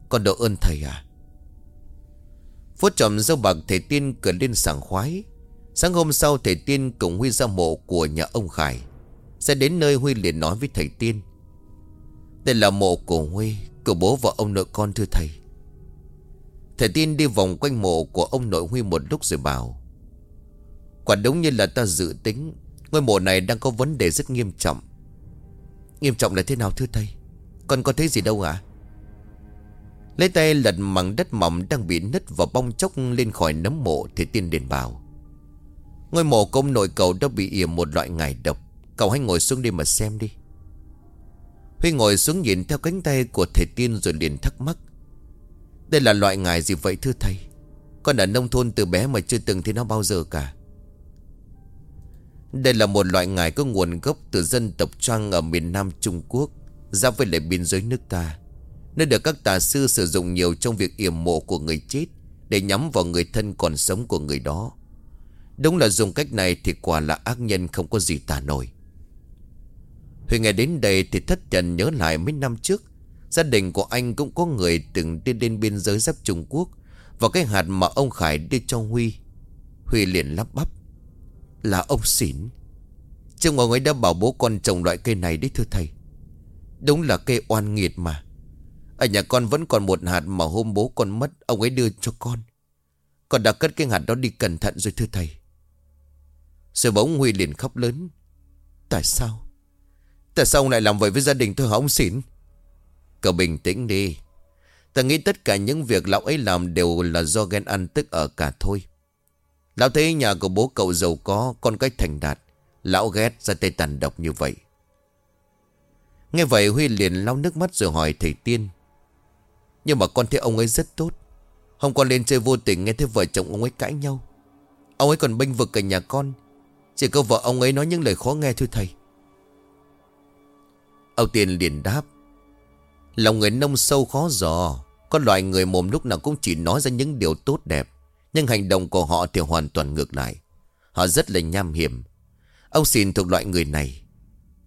Con độ ơn thầy à? Phút chậm dâu bạc thầy tiên cười lên sảng khoái. Sáng hôm sau thầy tiên cùng Huy ra mộ của nhà ông Khải Sẽ đến nơi Huy liền nói với thầy tiên. Đây là mộ của Huy, Của bố và ông nội con thưa thầy. Thầy tiên đi vòng quanh mộ của ông nội Huy một lúc rồi bảo, Quả đúng như là ta dự tính, Ngôi mộ này đang có vấn đề rất nghiêm trọng. Nghiêm trọng là thế nào thưa thầy? Con có thấy gì đâu à Lấy tay lật mảng đất mỏng đang bị nứt và bong chốc lên khỏi nấm mộ Thì tiên đền bảo. Ngôi mộ công nội cậu đã bị ỉa một loại ngải độc. Cậu hãy ngồi xuống đi mà xem đi. Huy ngồi xuống nhìn theo cánh tay của thầy tiên rồi liền thắc mắc. Đây là loại ngải gì vậy thưa thầy? Con ở nông thôn từ bé mà chưa từng thấy nó bao giờ cả. Đây là một loại ngải có nguồn gốc từ dân tộc Trang ở miền Nam Trung Quốc. Giáp với lại biên giới nước ta, Nơi được các tà sư sử dụng nhiều trong việc yểm mộ của người chết Để nhắm vào người thân còn sống của người đó. Đúng là dùng cách này thì quả là ác nhân không có gì tả nổi. Huy nghe đến đây thì thất trần nhớ lại mấy năm trước, Gia đình của anh cũng có người từng đi lên biên giới giáp Trung Quốc Và cái hạt mà ông Khải đưa cho Huy. Huy liền lắp bắp, Là ông xỉn. Chứ ngồi ấy đã bảo bố con trồng loại cây này đấy thưa thầy. Đúng là cây oan nghiệt mà. Ở nhà con vẫn còn một hạt mà hôm bố con mất, Ông ấy đưa cho con. Con đã cất cái hạt đó đi cẩn thận rồi thưa thầy. Rồi bỗng Huy liền khóc lớn. Tại sao? Tại sao ông lại làm vậy với gia đình tôi hả ông xỉn? Cậu bình tĩnh đi. Ta nghĩ tất cả những việc lão ấy làm đều là do ghen ăn tức ở cả thôi. Lão thấy nhà của bố cậu giàu có, Con cách thành đạt. Lão ghét ra tay tàn độc như vậy. Nghe vậy Huy liền lau nước mắt rồi hỏi thầy Tiên. Nhưng mà con thấy ông ấy rất tốt. Hôm con lên chơi vô tình nghe thấy vợ chồng ông ấy cãi nhau. Ông ấy còn bênh vực cả nhà con. Chỉ có vợ ông ấy nói những lời khó nghe thôi thầy. Ông Tiên liền đáp. Lòng người nông sâu khó dò. Có loại người mồm lúc nào cũng chỉ nói ra những điều tốt đẹp. Nhưng hành động của họ thì hoàn toàn ngược lại. Họ rất là nham hiểm. Ông xin thuộc loại người này.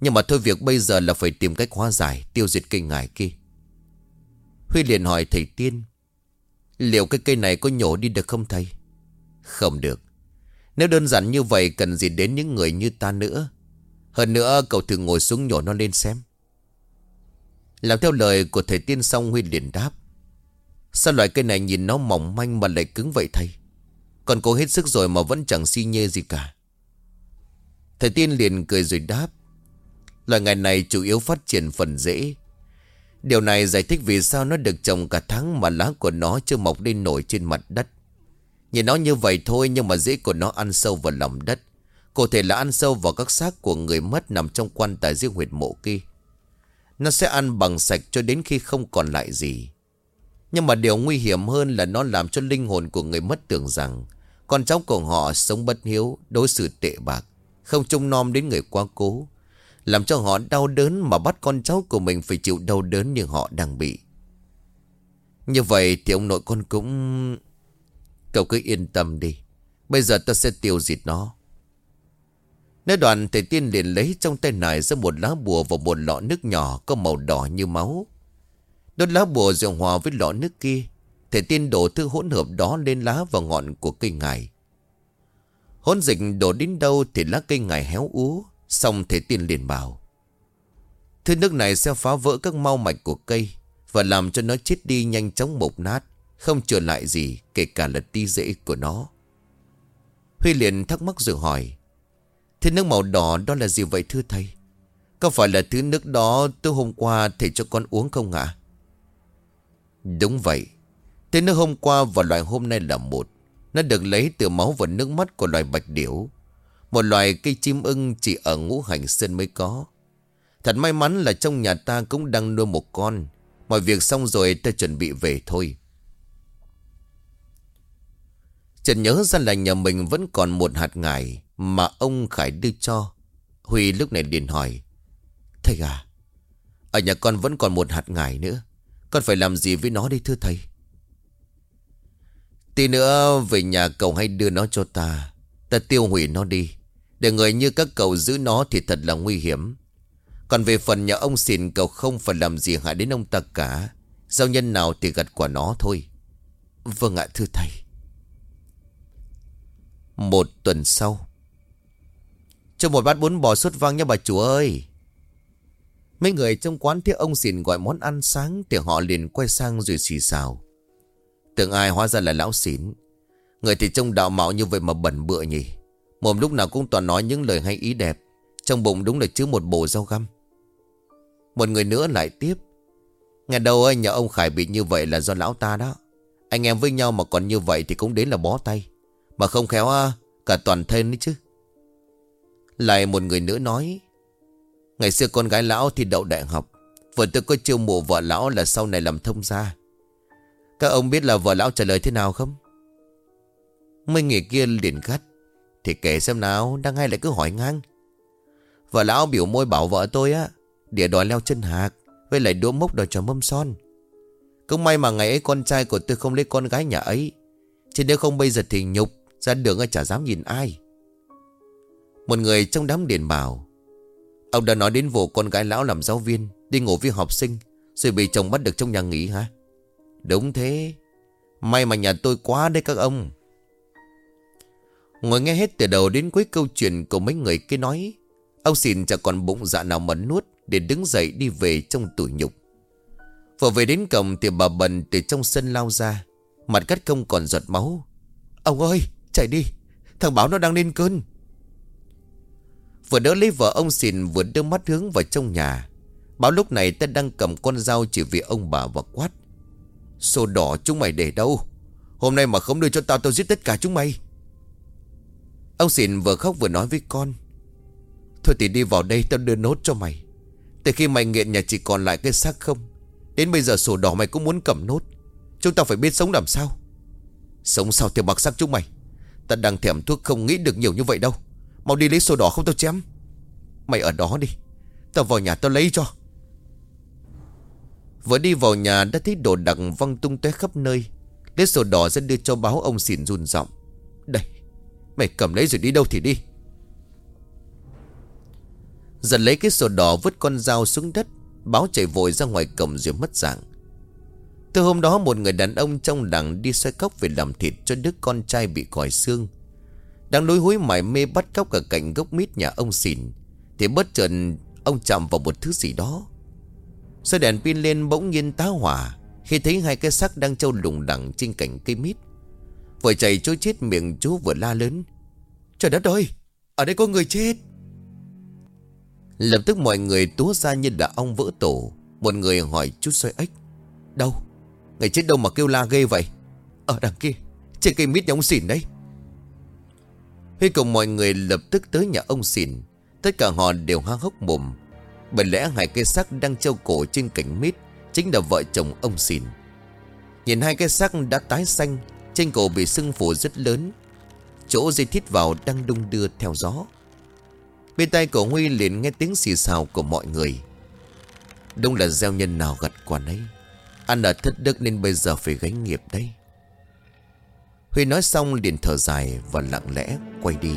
Nhưng mà thôi việc bây giờ là phải tìm cách hóa giải Tiêu diệt cây ngải kia. Huy liền hỏi thầy Tiên, Liệu cái cây này có nhổ đi được không thầy? Không được. Nếu đơn giản như vậy, cần gì đến những người như ta nữa? Hơn nữa, cậu thử ngồi xuống nhổ nó lên xem. Làm theo lời của thầy tiên xong, Huy liền đáp, Sao loại cây này nhìn nó mỏng manh mà lại cứng vậy thầy? Còn cố hết sức rồi mà vẫn chẳng si nhê gì cả. Thầy tiên liền cười rồi đáp Loài ngài này chủ yếu phát triển phần rễ Điều này giải thích vì sao nó được trồng cả tháng mà lá của nó chưa mọc lên nổi trên mặt đất Nhìn nó như vậy thôi nhưng mà rễ của nó ăn sâu vào lòng đất. Cụ thể là ăn sâu vào các xác của người mất nằm trong quan tài riêng huyệt mộ kia. Nó sẽ ăn bằng sạch cho đến khi không còn lại gì. Nhưng mà điều nguy hiểm hơn là nó làm cho linh hồn của người mất tưởng rằng con cháu của họ sống bất hiếu, đối xử tệ bạc, không trông nom đến người quá cố. Làm cho họ đau đớn mà bắt con cháu của mình phải chịu đau đớn như họ đang bị. Như vậy thì ông nội con cũng... Cậu cứ yên tâm đi Bây giờ ta sẽ tiêu diệt nó Nói đoạn thầy tiên liền lấy trong tay nải ra một lá bùa và một lọ nước nhỏ có màu đỏ như máu. Đốt lá bùa rồi hòa với lọ nước kia. Thầy tiên đổ thứ hỗn hợp đó lên lá và ngọn của cây ngải. Hỗn dịch đổ đến đâu thì lá cây ngải héo úa. Xong thể tiên liền bảo. Thứ nước này sẽ phá vỡ các mau mạch của cây và làm cho nó chết đi nhanh chóng mộc nát. Không trở lại gì kể cả là ti rễ của nó. Huy liền thắc mắc rồi hỏi. Thứ nước màu đỏ đó là gì vậy thưa thầy? Có phải là thứ nước đó tôi hôm qua thầy cho con uống không ạ? Đúng vậy. Thứ nước hôm qua và loài hôm nay là một. Nó được lấy từ máu và nước mắt của loài bạch điểu. Một loài cây chim ưng chỉ ở ngũ hành sơn mới có. Thật may mắn là trong nhà ta cũng đang nuôi một con. Mọi việc xong rồi ta chuẩn bị về thôi. Trần nhớ ra là nhà mình vẫn còn một hạt ngải mà ông Khải đưa cho. Huy lúc này liền hỏi. Thầy à, ở nhà con vẫn còn một hạt ngải nữa. Con phải làm gì với nó đi thưa thầy? Tí nữa về nhà cậu hay đưa nó cho ta. Ta tiêu hủy nó đi. Để người như các cậu giữ nó thì thật là nguy hiểm. Còn về phần nhà ông xìn cậu không phải làm gì hại đến ông ta cả. Giao nhân nào thì gặt quả nó thôi. Vâng ạ, thưa thầy. Một tuần sau. Cho một bát bún bò sốt vang nha bà chủ ơi. Mấy người trong quán thấy ông xìn gọi món ăn sáng thì họ liền quay sang rồi xì xào. Tưởng ai hóa ra là lão xỉn. Người thì trông đạo mạo như vậy mà bẩn bựa nhỉ. Mồm lúc nào cũng toàn nói những lời hay ý đẹp. Trong bụng đúng là chứa một bộ rau găm. Một người nữa lại tiếp. Ngày đầu ơi nhà ông Khải bị như vậy là do lão ta đó. Anh em với nhau mà còn như vậy thì cũng đến là bó tay. Mà không khéo à, cả toàn thân đấy chứ. Lại một người nữa nói. Ngày xưa con gái lão thì đậu đại học. Vừa tôi có chiêu mộ vợ lão là sau này làm thông gia. Các ông biết là vợ lão trả lời thế nào không? Mấy người kia liền gắt. Thì kể xem nào, đang hay lại cứ hỏi ngang. Vợ lão biểu môi bảo vợ tôi á, địa đòi leo chân hạc, với lại đũa mốc đòi trò mâm son. Cũng may mà ngày ấy con trai của tôi không lấy con gái nhà ấy. Chứ nếu không bây giờ thì nhục, ra đường chả dám nhìn ai. Một người trong đám điện bảo, ông đã nói đến vụ con gái lão làm giáo viên, đi ngủ với học sinh, rồi bị chồng bắt được trong nhà nghỉ hả? Đúng thế, may mà nhà tôi quá đấy các ông. Ngồi nghe hết từ đầu đến cuối câu chuyện của mấy người kia nói, Ông xin chẳng còn bụng dạ nào mà nuốt Để đứng dậy đi về trong tủ nhục. Vừa về đến cổng thì bà bần từ trong sân lao ra, Mặt cắt không còn giọt máu. Ông ơi, chạy đi, Thằng báo nó đang lên cơn. Vừa đỡ lấy vợ ông xìn vừa đưa mắt hướng vào trong nhà. Báo lúc này ta đang cầm con dao chỉ vì ông bà và quát. Sổ đỏ chúng mày để đâu? Hôm nay mà không đưa cho tao tao giết tất cả chúng mày. Ông xìn vừa khóc vừa nói với con, Thôi thì đi vào đây tao đưa nốt cho mày. Từ khi mày nghiện nhà chỉ còn lại cái xác không, Đến bây giờ sổ đỏ mày cũng muốn cầm nốt. Chúng tao phải biết sống làm sao. Sống sao thì bạc xác chúng mày. Ta đang thèm thuốc không nghĩ được nhiều như vậy đâu. Mau đi lấy sổ đỏ không tao chém. Mày ở đó đi. Tao vào nhà tao lấy cho. Vừa đi vào nhà đã thấy đồ đạc văng tung tóe khắp nơi. Lấy sổ đỏ ra đưa cho báo ông xỉn run giọng. Mày cầm lấy rồi đi đâu thì đi. Giật lấy cái sổ đỏ vứt con dao xuống đất, Báo chạy vội ra ngoài cổng rồi mất dạng. Từ hôm đó một người đàn ông trong đảng đi xoay cốc về làm thịt cho đứa con trai bị còi xương. Đang đối hối mải mê bắt cóc ở cạnh gốc mít nhà ông xỉn Thì bất chợt ông chạm vào một thứ gì đó. Xoay đèn pin lên bỗng nhiên tá hỏa, Khi thấy hai cái xác đang trâu lùng đằng trên cành cây mít. Vừa chạy trôi chết miệng chú vừa la lớn. Trời đất ơi, Ở đây có người chết. Lập tức mọi người túa ra như là ong vỡ tổ. Một người hỏi chút xoay ếch Đâu? Người chết đâu mà kêu la ghê vậy? Ở đằng kia, Trên cây mít nhà ông xỉn đấy. Huy cùng mọi người lập tức tới nhà ông xỉn Tất cả họ đều há hốc mồm. Bởi lẽ hai cây xác đang treo cổ trên cành mít Chính là vợ chồng ông xỉn Nhìn hai cái xác đã tái xanh trên cổ bị sưng phù rất lớn. Chỗ dây thít vào đang đung đưa theo gió. Bên tay của Huy liền nghe tiếng xì xào của mọi người. Đúng là gieo nhân nào gặt quả nấy Ăn ở thất đức nên bây giờ phải gánh nghiệp đây Huy nói xong liền thở dài và lặng lẽ quay đi.